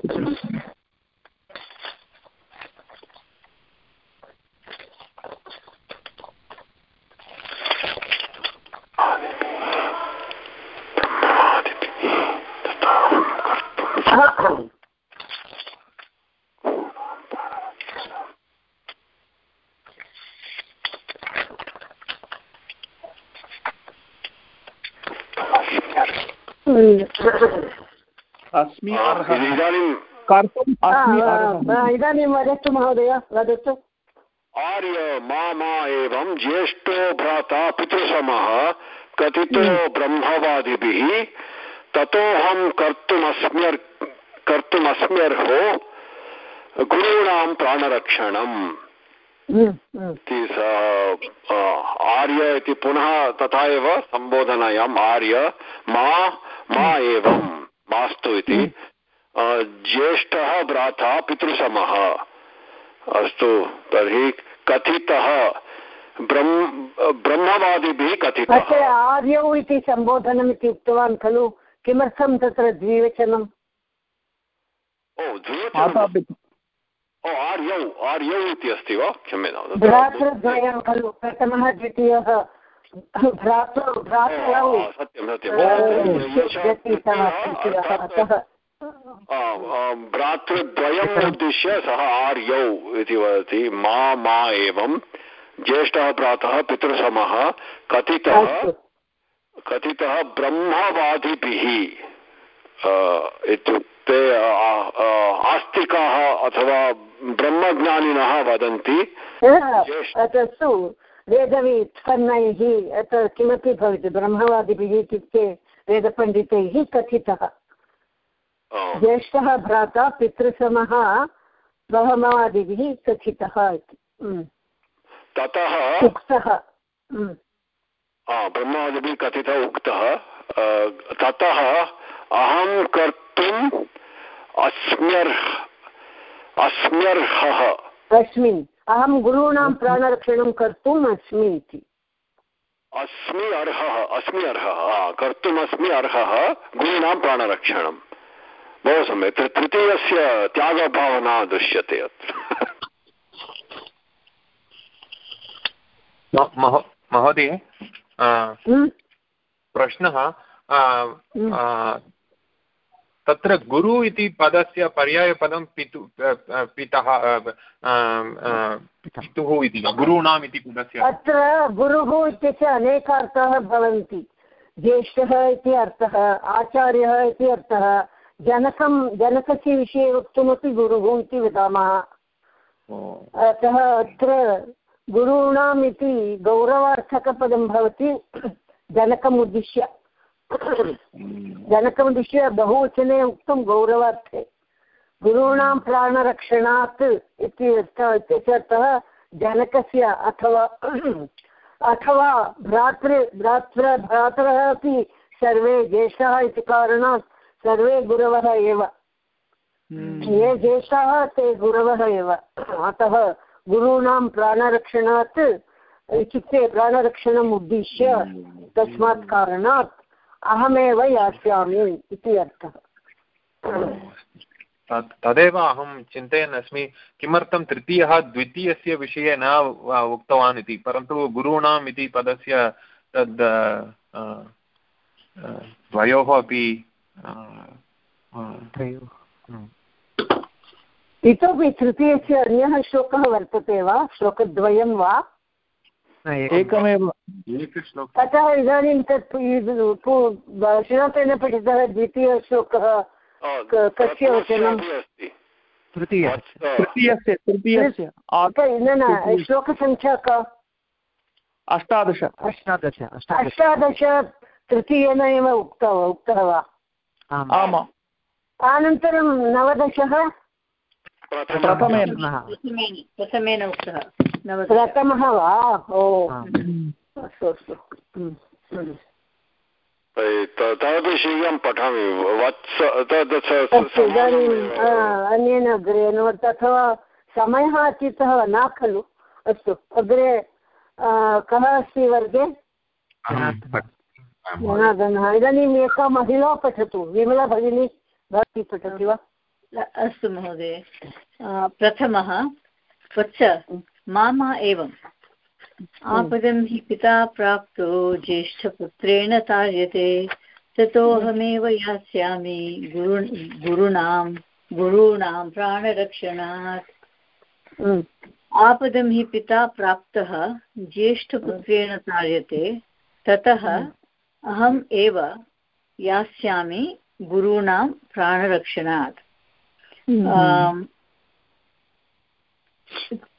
अस्मि इदानीं कर्तुम् अस्मि इदानीं वदतु महोदय वदतु। आर्य मा मा एवं ज्येष्ठो भ्राता पितृसमः कथितो ब्रह्मवादिभिः ततोऽहं कर्तुमस्म्यर् कर्तुम् अस्म्यर्हो गुरूणां प्राणरक्षणम्। हम्म, हम्म। इति स आर्य इति पुनः तथा एव सम्बोधनायाम् आर्य मा मा एवं मास्तु इति। ज्येष्ठः भ्राता पितृसमः। अस्तु तर्हि कथितः। ब्रह्म ब्रह्मवादिभिः कथितः। आर्यौ इति सम्बोधनम् इति उक्तवान् खलु। किमर्थं तत्र द्विवचनम्? ओ द्विवचनं ओ आर्यौ आर्यौ इति अस्ति वा? क्षम्यतां भ्रातृद्वयं खलु। प्रथमः द्वितीयः। भ्रातृ भ्रातरौ सत्यं सत्यं। भ्रातृद्वयम् उद्दिश्य सः आर्यौ इति वदति मा मा एवं। ज्येष्ठः भ्रातः पितृसमः कथितः कथितः ब्रह्मवादिभिः इत्युक्ते आस्तिकाः अथवा ब्रह्मज्ञानिनः वदन्ति। तत्तु वेदवित्पन्नैः अत्र किमपि भवति ब्रह्मवादिभिः इत्युक्ते वेदपण्डितैः कथितः। ज्येष्ठः भ्राता पितृसमः ब्रह्मवादिभिः कथितः इति। ततः उक्तः। ब्रह्मवादिभिः कथितः उक्तः। ततः अहं कर्तुम् अस्म्यर्ह अस्म्यर्हः। अस्मिन्। अहं गुरूणां प्राणरक्षणं कर्तुम् अस्मि इति। अस्मि अर्हः अस्मि अर्हः। कर्तुम् अस्मि अर्हः गुरूणां प्राणरक्षणं। बहु सम्यक्। तृतीयस्य त्यागभावना दृश्यते अत्र। महोदय हम्म? प्रश्नः तत्र गुरु इति पदस्य पर्यायपदं पितु पितः पितुः इति गुरूणाम् इति पदस्य। अत्र गुरुः इत्यस्य अनेकार्थाः भवन्ति। ज्येष्ठः इति अर्थः आचार्यः इति अर्थः जनकं जनकस्य विषये वक्तुमपि गुरुः इति वदामः। अतः अत्र गुरूणाम् इति गौरवार्थकपदं भवति जनकम् उद्दिश्य जनकमुद्दिश्य बहुवचने उक्तं गौरवार्थे। गुरूणां प्राणरक्षणात् इति इत्यस्य अर्थः जनकस्य अथवा अथवा भ्रातृ भ्रातृ भ्रातरः अपि सर्वे ज्येष्ठाः इति कारणात् सर्वे गुरवः एव। ये ज्येष्ठाः ते गुरवः एव। अतः गुरूणां प्राणरक्षणात् इत्युक्ते प्राणरक्षणम् उद्दिश्य तस्मात् कारणात् अहमेव यास्यामि इति अर्थः। तदेव अहं चिन्तयन् अस्मि किमर्थं तृतीयः द्वितीयस्य विषये न उक्तवान् इति परन्तु गुरूणाम् इति पदस्य तद् द्वयोः अपि इतोपि तृतीयस्य अन्यः श्लोकः वर्तते वा? श्लोकद्वयं वा? एकमेव अतः इदानीं तत् श्रीनाथेन पठितः द्वितीयश्लोकः कस्य वचनं? तृतीयस्य। तृतीयस्य न न श्लोकसङ्ख्या का? अष्टादश। अष्टादश अष्टादश। तृतीयेन एव उक्त उक्तः वा? आमाम् अनन्तरं नवदशः? प्रथमेन प्रथमेन उक्तः। प्रथमः वा? ओ। अस्तु अस्तु। हम्म, हम्म। तदपि शीघ्रं पठामि। वत्स इदानीम् अन्येन अग्रे अथवा समयः अतीतः न खलु। अस्तु अग्रे कः अस्ति वर्गे? जनार्दनः। इदानीम् एका महिला पठतु। विमला भगिनी भवती पठति वा? अस्तु महोदय। प्रथमः वत्स मामा एवम्। आपदं हि पिता प्राप्तो ज्येष्ठपुत्रेण कार्यते ततोऽहमेव यास्यामि गुरु गुरूणां गुरूणां प्राणरक्षणात्। आपदं हि पिता प्राप्तः ज्येष्ठपुत्रेण कार्यते ततः अहम् एव यास्यामि गुरूणां प्राणरक्षणात्।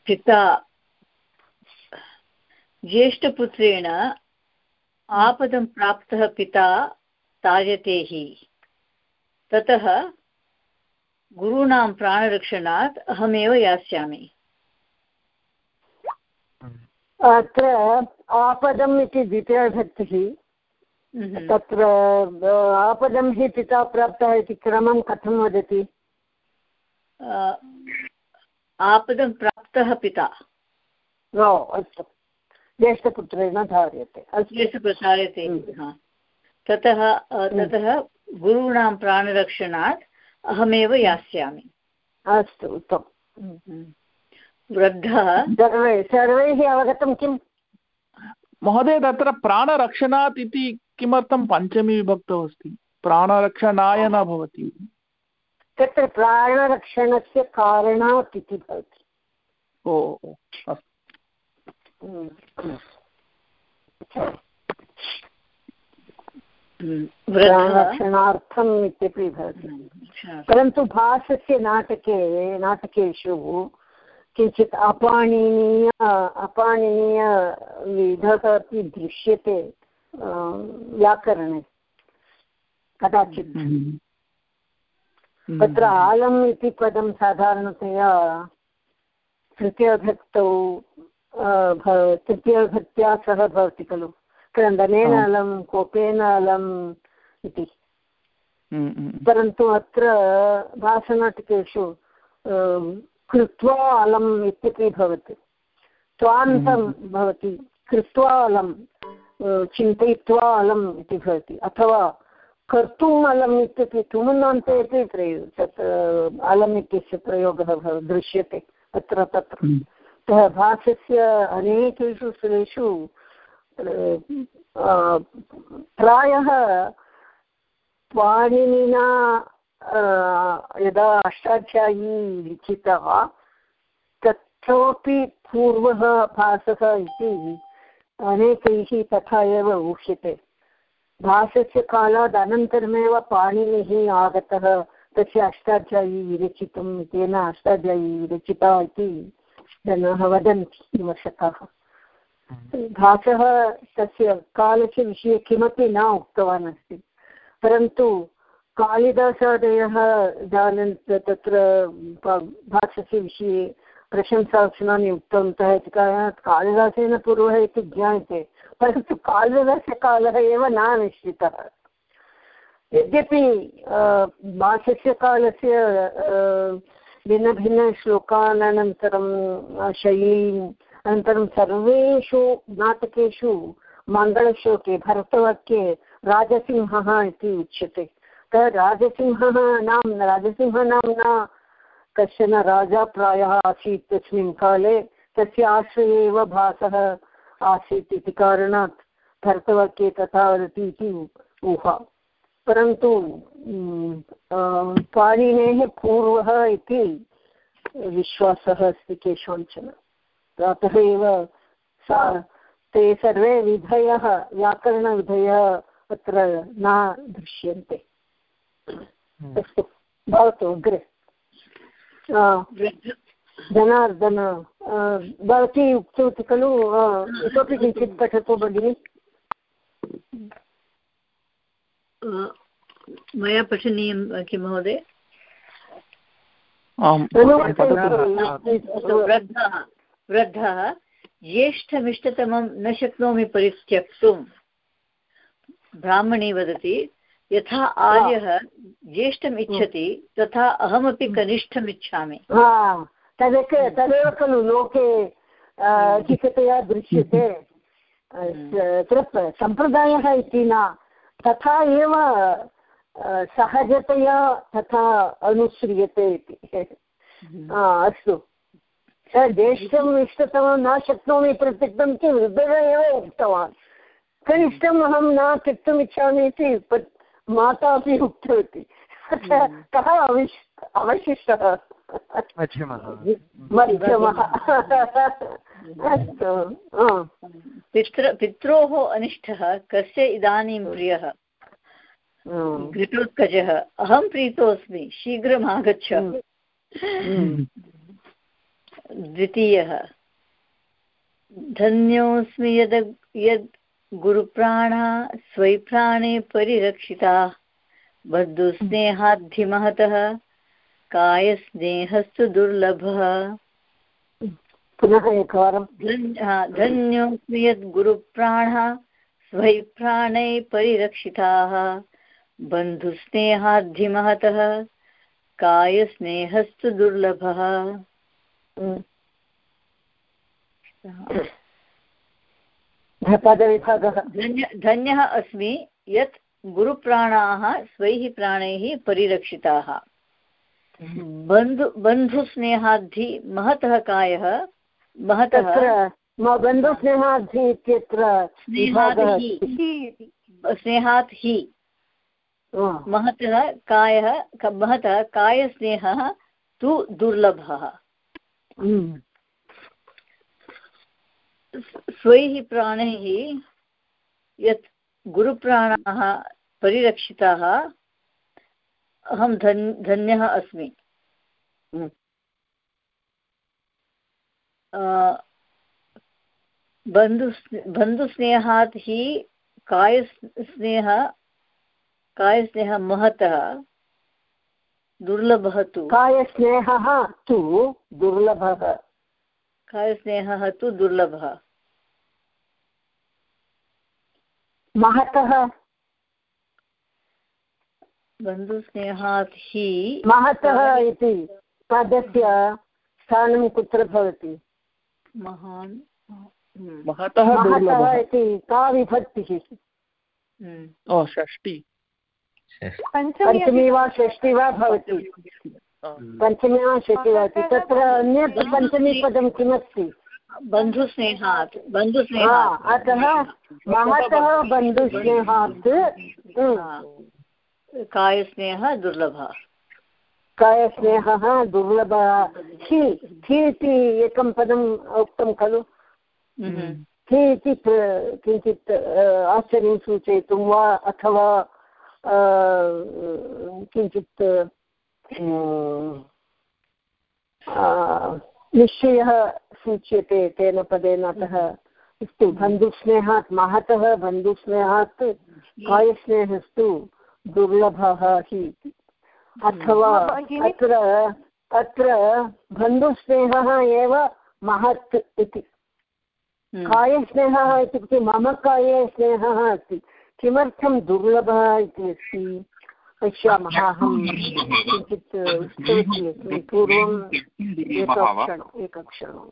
पिता। ज्येष्ठपुत्रेण आपदं प्राप्तः पिता तार्यते हि। ततः गुरूणां प्राणरक्षणात् अहमेव यास्यामि। अत्र आपदम् इति द्वितीयविभक्तिः हम्म। तत्र आपदं हि पिता प्राप्तः इति क्रमं कथं वदति? आपदं प्राप्तः पिता। ओ अस्तु। ज्येष्ठपुत्रेण धार्यते। अस्तु। प्रसार्यते हम्म। ततः ततः गुरूणां प्राणरक्षणात् अहमेव यास्यामि। अस्तु उत्तमम्। हम्म। वृद्धः सर्वे सर्वैः अवगतं किम्? महोदय तत्र प्राणरक्षणात् इति किमर्थं पञ्चमी विभक्तौ अस्ति? प्राणरक्षणाय न भवति। तत्र प्राणरक्षणस्य कारणात् इति भवति। ओ अस्तु। प्राणरक्षणार्थम् इत्यपि भवति। परन्तु भासस्य नाटके नाटकेषु किञ्चित् अपाणिनीय अपाणिनीयविधः अपि दृश्यते व्याकरणे। कदाचित् तत्र आलम् इति पदं साधारणतया तृतीयभक्तौ तृतीयभक्त्या सह भवति खलु। क्रन्दनेन अलं कोपेन अलम् इति। परन्तु अत्र भाषनाटकेषु कृत्वा अलम् इत्यपि भवति। त्वान्तं भवति। कृत्वा अलं चिन्तयित्वा अलम् इति भवति। अथवा कर्तुम् अलम् इत्यपि तुमुन्नान्ते अपि प्रयो तत् अलम् इत्यस्य प्रयोगः दृश्यते अत्र तत्र अतः भाषस्य अनेकेषु स्थलेषु प्रायः पाणिनिना यदा अष्टाध्यायी लिखितः तथोपि पूर्वः भासः इति अनेकैः तथा एव उच्यते भासस्य कालात् अनन्तरमेव पाणिनिः आगतः। तस्य अष्टाध्यायी विरचितं तेन अष्टाध्यायी विरचिता इति जनाः वदन्ति विमर्शकाः। भासः तस्य कालस्य विषये किमपि न उक्तवान् अस्ति। परन्तु कालिदासादयः जानन् तत्र भाषस्य विषये प्रशंसावचनानि उक्तवन्तः इति कारणात् कालिदासेन पूर्वः इति ज्ञायते। परन्तु कालिदासस्य कालः एव न निश्चितः। यद्यपि भाषस्य कालस्य भिन्नभिन्नश्लोकान् अनन्तरं शैलीम्, अनन्तरं सर्वेषु नाटकेषु मङ्गलश्लोके, भरतवाक्ये राजसिंहः इति उच्यते। राजसिंहः नाम, राजसिंह नाम्ना कश्चन राजा प्रायः आसीत् तस्मिन् काले, तस्य आश्रये एव भासः। आसीत् इति कारणात् भरतवाक्ये तथा वदति इति ऊहा। परन्तु पाणिनेः पूर्वः इति विश्वासः अस्ति केषाञ्चन अतः एव सा ते सर्वे विधयः व्याकरणविधयः अत्र न दृश्यन्ते। हम्म। अस्तु भवतु अग्रे। जनार्दन भवती उक्तवती खलु इतोपि किञ्चित् पठतु भगिनि। मया पठनीयं किं महोदय? वृद्धः वृद्धः ज्येष्ठमिष्टतमं न शक्नोमि परित्यक्तुं। ब्राह्मणी वदति यथा आर्यः ज्येष्ठम् इच्छति तथा अहमपि कनिष्ठम् इच्छामि तदेक तदेव खलु लोके अधिकतया दृश्यते। तत्र सम्प्रदायः इति न। तथा एव सहजतया तथा अनुस्रियते इति। अस्तु। ज्येष्ठम् इष्टतमं न शक्नोमि प्रत्यक्तं किं? हृदयः एव उक्तवान्। कनिष्ठम् अहं न त्यक्तुम् इच्छामि इति माता अपि उक्तवती। हम्म। कः अविश् अवशिष्टः? मध्यमः। अस्तु। पितृ पित्रोः अनिष्टः कस्य इदानीं प्रियः? घृटोत्कजः अहं प्रीतोऽस्मि शीघ्रम् आगच्छ। द्वितीयः। धन्योऽस्मि यद् यद् गुरुप्राणा स्वैप्राणे परिरक्षिता बद्धुस्नेहाद्धिमहतः कायस्नेहस्तु दुर्लभः। पुनः एकवारं धन्योऽस्मि यद् गुरुप्राणः स्वै प्राणै परिरक्षिताः। बन्धुस्नेहाद्धिमहतः कायस्नेहस्तु दुर्लभः। पदविभागः धन्यः अस्मि यत् गुरुप्राणाः स्वैः प्राणैः परिरक्षिताः। बन्धु बन्धुस्नेहाद्धि महतः कायः? महतः? बन्धुस्नेहाद्धि इत्यत्र स्नेहात् हि। महतः कायः महतः कायस्नेहः तु दुर्लभः। हम्म। स्वैः प्राणैः यत् गुरुप्राणाः परिरक्षिताः अहं धन् धन्यः अस्मि। हम्म। बन्धु बन्धुस्नेहात् हि कायस्नेह कायस्नेहः महतः? दुर्लभः तु। कायस्नेहः तु दुर्लभः। कायस्नेहः तु दुर्लभः? महतः। बन्धुस्नेहात् हि महतः इति पदस्य स्थानं कुत्र भवति? महान् महतः इति का विभक्तिः? षष्टि पञ्चमी वा षष्टि वा भवति? पञ्चमी वा षष्टि वा तत्र अन्यत् पञ्चमीपदं किमस्ति? बन्धुस्नेहात् बन्धुस्नेहात् अतः महतः बन्धुस्नेहात्। कायस्नेहः दुर्लभः। कायस्नेहः दुर्लभः। हि हि इति एकं पदम् उक्तं खलु? हम्म। हि इति किञ्चित् आश्चर्यं सूचयितुं वा अथवा किञ्चित् निश्चयः सूच्यते तेन पदेन अतः। अस्तु बन्धुस्नेहात् महतः बन्धुस्नेहात् कायस्नेहस्तु। दुर्लभः हि अथवा अत्र अत्र बन्धुस्नेहः एव महत् इति। कायस्नेहः इत्युक्ते मम काये स्नेहः अस्ति किमर्थं दुर्लभः इति अस्ति? पश्यामः अहं किञ्चित् उक्तवती पूर्वम् एकक्षणम् एकक्षणम्।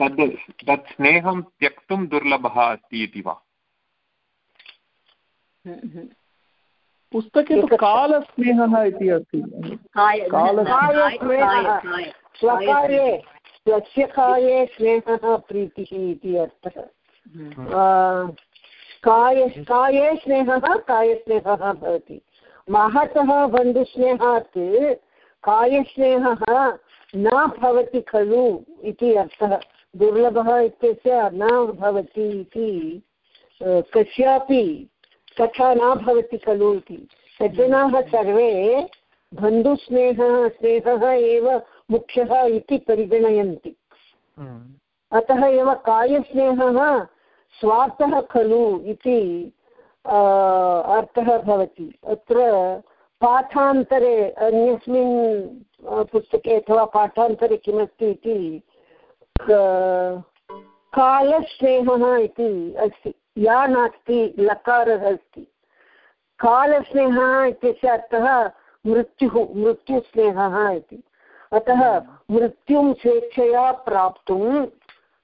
तद् तत् स्नेहं त्यक्तुं दुर्लभः अस्ति इति वा? पुस्तके तु कालस्नेहः इति अस्ति। स्वकार्ये स्वस्य काये स्नेहः प्रीतिः इति अर्थः। काय काये स्नेहः कायस्नेहः भवति। महतः बन्धुस्नेहात् कायस्नेहः न भवति खलु इति अर्थः। दुर्लभः इत्यस्य न भवति इति कस्यापि तथा न भवति खलु इति सज्जनाः सर्वे बन्धुस्नेहः स्नेहः एव मुख्यः इति परिगणयन्ति। हम्म। अतः एव कायस्नेहः स्वार्थः खलु इति अर्थः भवति। अत्र पाठान्तरे अन्यस्मिन् पुस्तके अथवा पाठान्तरे किमस्ति इति कालस्नेहः इति अस्ति। या नास्ति, लकारः अस्ति। कालस्नेहः इत्यस्य अर्थः मृत्युः, मृत्युस्नेहः इति। अतः मृत्युं स्वेच्छया प्राप्तुं,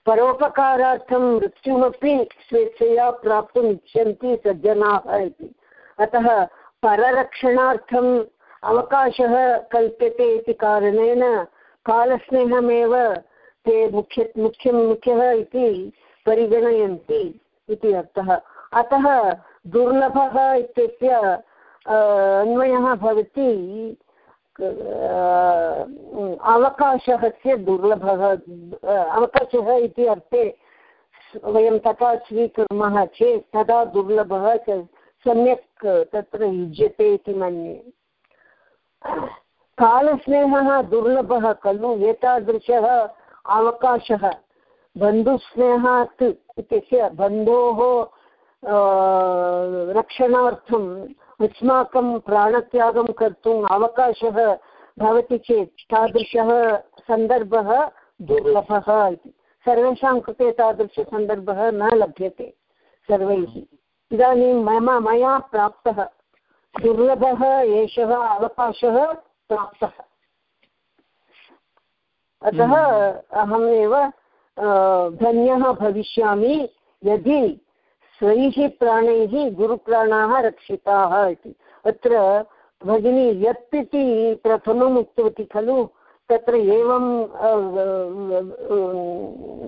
परोपकारार्थं मृत्युमपि स्वेच्छया प्राप्तुम् इच्छन्ति सज्जनाः इति। अतः पररक्षणार्थम् अवकाशः कल्प्यते इति कारणेन कालस्नेहमेव ते मुख्य, मुख्यं, मुख्यः इति परिगणयन्ति। इति अर्थः। अतः दुर्लभः इत्यस्य अन्वयः भवति। अवकाशस्य दुर्लभः। अवकाशः इति अर्थे वयं तथा स्वीकुर्मः चेत् तदा दुर्लभः सम्यक् तत्र युज्यते इति मन्ये। कालस्नेहः दुर्लभः खलु? एतादृशः अवकाशः। बन्धुस्नेहात् इत्यस्य बन्धोः रक्षणार्थम् अस्माकं प्राणत्यागं कर्तुम् अवकाशः भवति चेत् तादृशः सन्दर्भः दुर्लभः इति। सर्वेषां कृते तादृशसन्दर्भः न लभ्यते सर्वैः। इदानीं मम मया प्राप्तः दुर्लभः एषः अवकाशः प्राप्तः। अतः अहमेव धन्यः भविष्यामि यदि स्वैः प्राणैः गुरुप्राणाः रक्षिताः इति। अत्र भगिनी यत् इति प्रथमम् उक्तवती खलु, तत्र एवं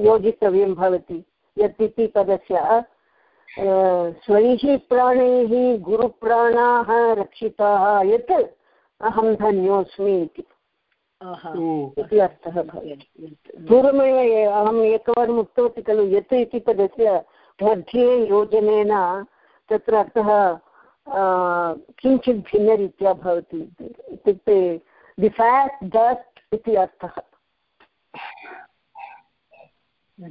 योजितव्यं भवति यत् इति पदस्य। स्वैः प्राणैः गुरुप्राणाः रक्षिताः यत् अहं धन्योऽस्मि इति। इति अर्थः भवति। पूर्वमेव अहम् एकवारम् उक्तवती खलु यत् इति पदस्य मध्ये योजनेन तत्र अर्थः किञ्चित् भिन्नरीत्या भवति इत्युक्ते दि फेक्ट् दट् इति अर्थः।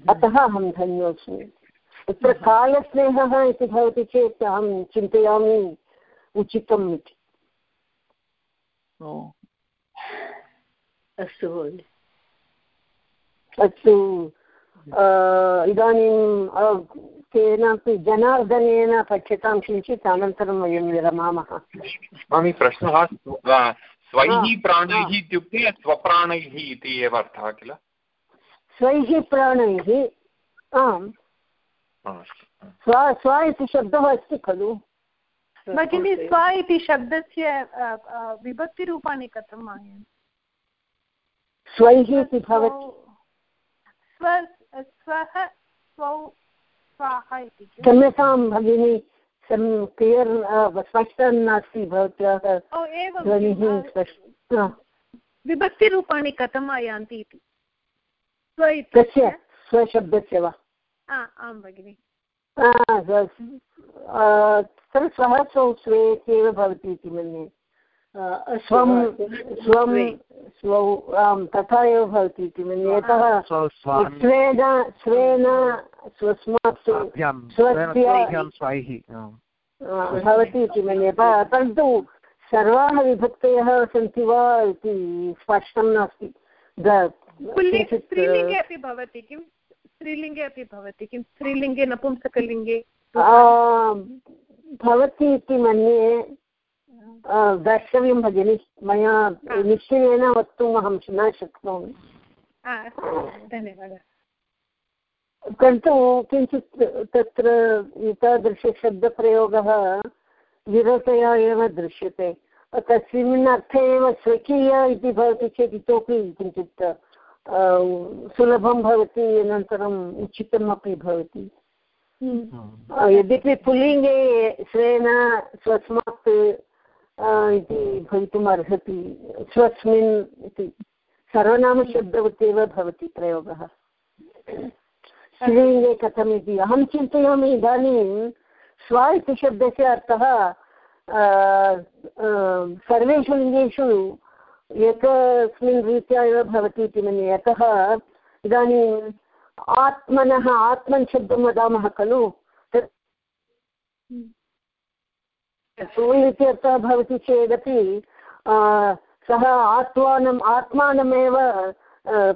अतः अहं धन्योऽस्मि। तत्र कालस्नेहः इति भवति चेत् अहं चिन्तयामि उचितम् इति। अस्तु अस्तु इदानीं केनापि जनार्दनेन पठ्यतां किञ्चित् अनन्तरं वयं विरमामः। स्वामी प्रश्नः स्वैः प्राणैः इत्युक्ते स्वप्राणैः इति एव अर्थः किल? स्वैः प्राणैः आम्। स्व स्व इति शब्दः अस्ति खलु? भगिनि स्व इति शब्दस्य विभक्तिरूपाणि कथम् आयान्ति स्वैः इति भवति स्वः स्वौ स्वाहा इति क्षम्यतां भगिनि क्लियर् स्पष्टं नास्ति भवत्याः ध्वनिः विभक्तिरूपाणि कथम् आयान्ति इति? कस्य स्वशब्दस्य वा? आं भगिनि। तत्र स्वः स्वौ स्वे इत्येव भवति इति मन्ये। स्वं स्वं स्वौ आं तथा एव भवति इति मन्ये। यतः स्वेन स्वेन स्वस्मात् स्वस्य भवति इति मन्ये। परन्तु सर्वाः विभक्तयः सन्ति वा इति स्पष्टं नास्ति। स्त्रीलिङ्गे अपि भवति किं? स्त्रीलिङ्गे अपि भवति किं? स्त्रीलिङ्गे नपुंसकलिङ्गे? भवति इति मन्ये। द्रष्टव्यं भगिनि मया निश्चयेन वक्तुम् अहं न शक्नोमि। धन्यवादः। परन्तु किञ्चित् तत्र एतादृशशब्दप्रयोगः विरतया एव दृश्यते। तस्मिन् अर्थे एव स्वकीय इति भवति चेत् इतोपि किञ्चित् सुलभं भवति अनन्तरम् उचितमपि भवति। यद्यपि पुल्लिङ्गे स्वेन स्वस्मात् इति भवितुम् अर्हति स्वस्मिन् इति सर्वनामशब्दवत् एव भवति प्रयोगः। स्त्रीलिङ्गे कथम् इति। अहं चिन्तयामि इदानीं स्व इति शब्दस्य अर्थः सर्वेषु लिङ्गेषु एकस्मिन् रीत्या एव भवति इति मन्ये। यतः इदानीम् आत्मनः, आत्मन् शब्दं वदामः खलु? तत् इति अर्थः भवति चेदपि सः आत्मानम् आत्मानमेव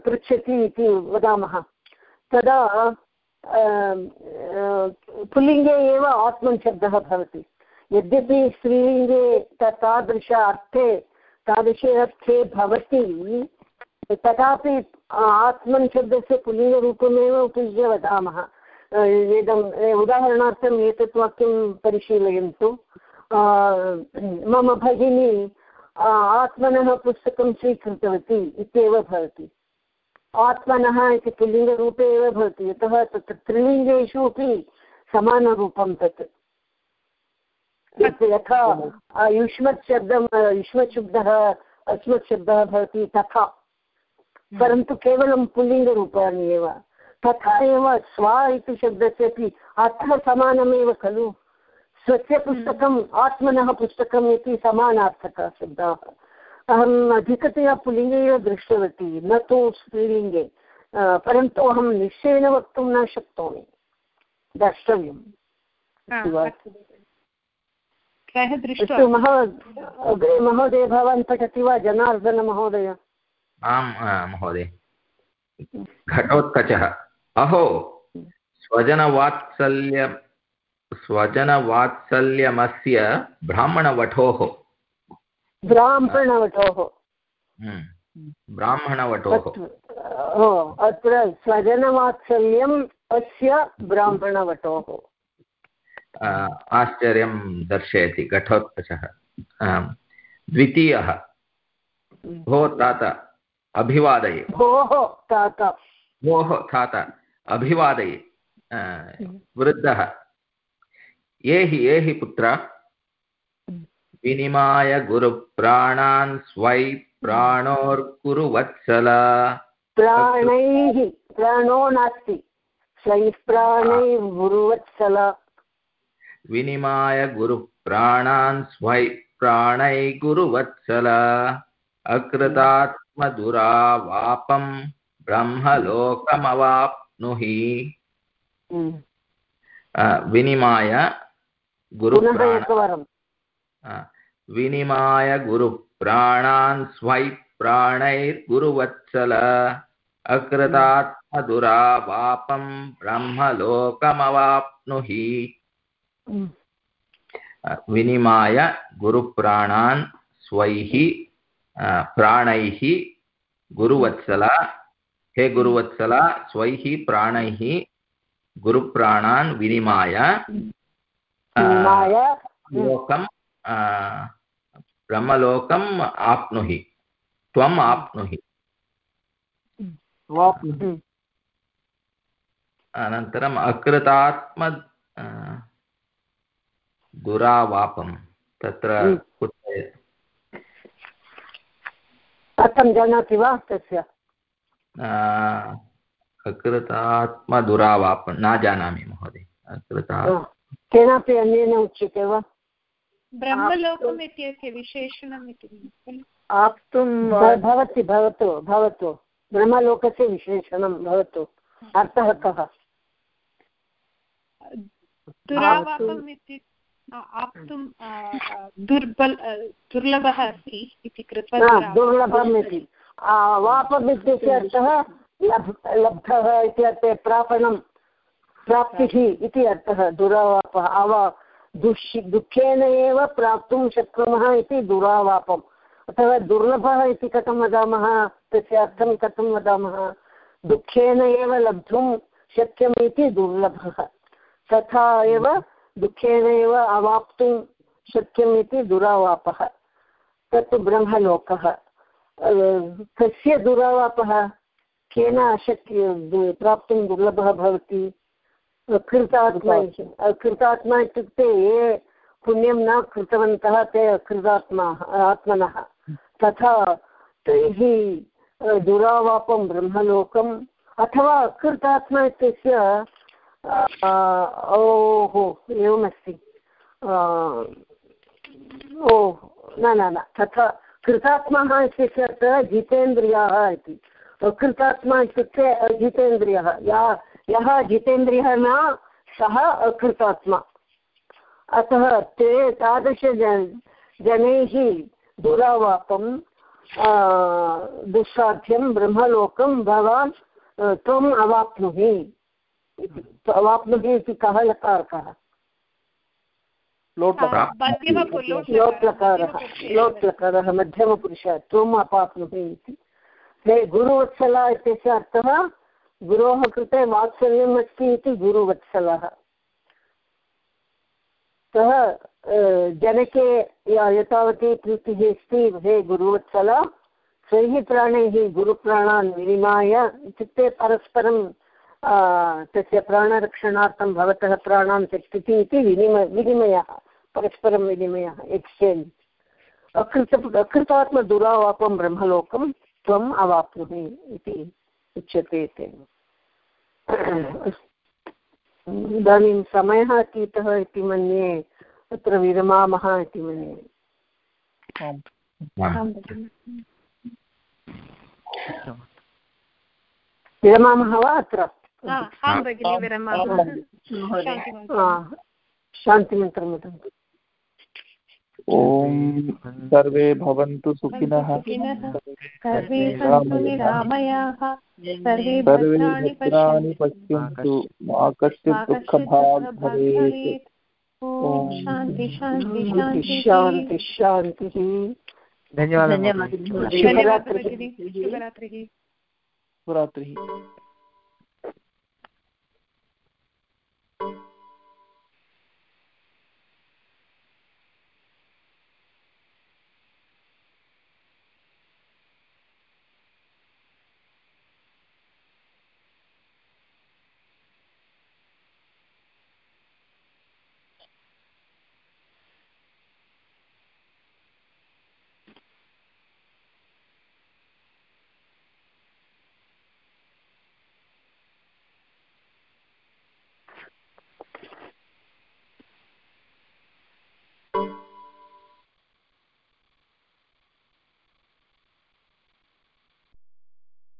पृच्छति इति वदामः। तदा पुल्लिङ्गे एव आत्मन् शब्दः भवति। यद्यपि स्त्रीलिङ्गे तादृश अर्थे तादृशे अर्थे भवति, तथापि आत्मन् शब्दस्य पुल्लिङ्गरूपमेव उपयुज्य वदामः। इदम् उदाहरणार्थम् एतत् वाक्यं परिशीलयन्तु। मम भगिनी आत्मनः पुस्तकं स्वीकृतवती इत्येव भवति। आत्मनः इति पुल्लिङ्गरूपे एव भवति, यतः तत्र त्रिलिङ्गेषु अपि समानरूपं तत्। यथा युष्मत् शब्दं युष्मत् अस्मत् शब्दः भवति तथा। परन्तु केवलं पुल्लिङ्गरूपाणि एव। तथा एव स्व इति शब्दस्यपि अर्थः समानमेव खलु। स्वस्य पुस्तकम् आत्मनः पुस्तकम् इति समानार्थकः शब्दाः। अहम् अधिकतया पुल्लिङ्गे एव दृष्टवती न तु स्त्रीलिङ्गे। परन्तु अहं निश्चयेन वक्तुं न शक्नोमि। द्रष्टव्यं अस्ति अग्रे महोदय भवान् पठति वा? जनार्दनमहोदय। आम् महोदय। घटोत्कचः। अहो स्वजनवात्सल्य स्वजनवात्सल्यमस्य ब्राह्मणवटोः। ब्राह्मणवटोः। हम्म, ब्राह्मणवटोः। ओ अत्र स्वजनवात्सल्यम् अस्य ब्राह्मणवटोः। आश्चर्यं दर्शयति घटोत्कचः। द्वितीयः। भो तात अभिवादये। भोः तात। भोः तात अभिवादये। एहि एहि पुत्र। विनिमाय गुरुप्राणान् स्वै प्राणोर्कुरु वत्सल प्राणैः प्राणो नास्ति। स्वैः प्राणैः गुरुवत्सल। विनिमाय गुरुप्राणान् स्वै प्राणै गुरुवत्सल। अकृतात्मदुरावापं ब्रह्मलोकमवाप्नुहि। विनिमाय गुरुप्राण एकवारं विनिमाय गुरुप्राणान् स्वै प्राणैर्गुरुवत्सल अकृतात्मदुरावापं ब्रह्मलोकमवाप्नुहि विनिमाय गुरुप्राणान् स्वैः प्राणैः गुरुवत्सल हे गुरुवत्सल स्वैः प्राणैः गुरुप्राणान् विनिमाय लोकं ब्रह्मलोकम् आप्नुहि। त्वम् आप्नुहि। अनन्तरम् अकृतात्म दुरावापं तत्र। कथं जानाति वा तस्य? अकृतात्मदुरावापं न जानामि महोदय। अकृता। केनापि अन्येन उच्यते वा? ब्रह्मलोकम् इत्यस्य विशेषणम् इति आप्तुं भवति भवतु भवतु। ब्रह्मलोकस्य विशेषणं भवतु। अर्थः कः? दुरावापम् इति आप्तुं आ, आ, दुर्बल दुर्लभः अस्ति इति कृत्वा दुर्लभम् इति। वापम् इत्यस्य अर्थः लब्धः इति अर्थे प्रापणं प्राप्तिः इति अर्थः। दुरावापः। आव दुष्, दुःखेन एव प्राप्तुं शक्नुमः इति दुरावापम्। अथवा दुर्लभः इति कथं वदामः? तस्य अर्थं कथं वदामः? दुःखेन एव लब्धुं शक्यम् इति दुर्लभः। तथा एव दुःखेन एव अवाप्तुं शक्यम् इति दुरावापः। तत् ब्रह्मलोकः। कस्य दुरावापः। केन अशक्य प्राप्तुं दुर्लभः भवति? कृतात्मा। कृतात्मा इत्युक्ते ये पुण्यं न कृतवन्तः ते अकृतात्मा आत्मनः। तथा तैः दुरावापं ब्रह्मलोकम् अथवा अकृतात्मा इत्यस्य ओहो एवमस्ति। ओ न न न तथा कृतात्मः इत्यस्य अर्थः जितेन्द्रियः इति। अकृतात्मा इत्युक्ते अजितेन्द्रियः या यः जितेन्द्रियः न सः अकृतात्मा। अतः ते तादृशजन जनैः दुरावापं दुस्साध्यं ब्रह्मलोकं भवान् त्वम् अवाप्नुहि। इति अवाप्नुहि इति कः लकारकः? लोट् लकार। मध्यमपु- लोट् लोट् लकारः मध्यमपुरुषे त्वम् अपाप्नुहि इति। ते गुरुवत्सला इत्यस्य अर्थः? गुरोः कृते वात्सल्यम् अस्ति इति गुरुवत्सलः। सः जनके या- यथावती प्रीतिः अस्ति, हे गुरुवत्सल, स्वैः प्राणैः गुरुप्राणान् विनिमाय इत्युक्ते परस्परं तस्य प्राणरक्षणार्थं भवतः प्राणान् त्यक्तति इति विनिम, विनिमयः, परस्परं विनिमयः एक्स्चेञ्ज् अकृत, अकृतात्मदुरावापं ब्रह्मलोकं त्वम् अवाप्नुहि इति उच्यते तेन। इदानीं समयः अतीतः इति मन्ये तत्र विरमामः इति मन्ये। विरमामः वा अत्र? शान्तिमन्त्रं वदन्तु। ॐ सर्वे भवन्तु सुखिनः सर्वे सन्तु निरामयाः सर्वे भद्राणि पश्यन्तु। मा कश्चित् दुःखभाग् भवेत्। ॐ शान्ति शान्ति शान्ति शान्ति। शान्ति धन्यवादः शुभरात्रिः। शुभरात्रिः।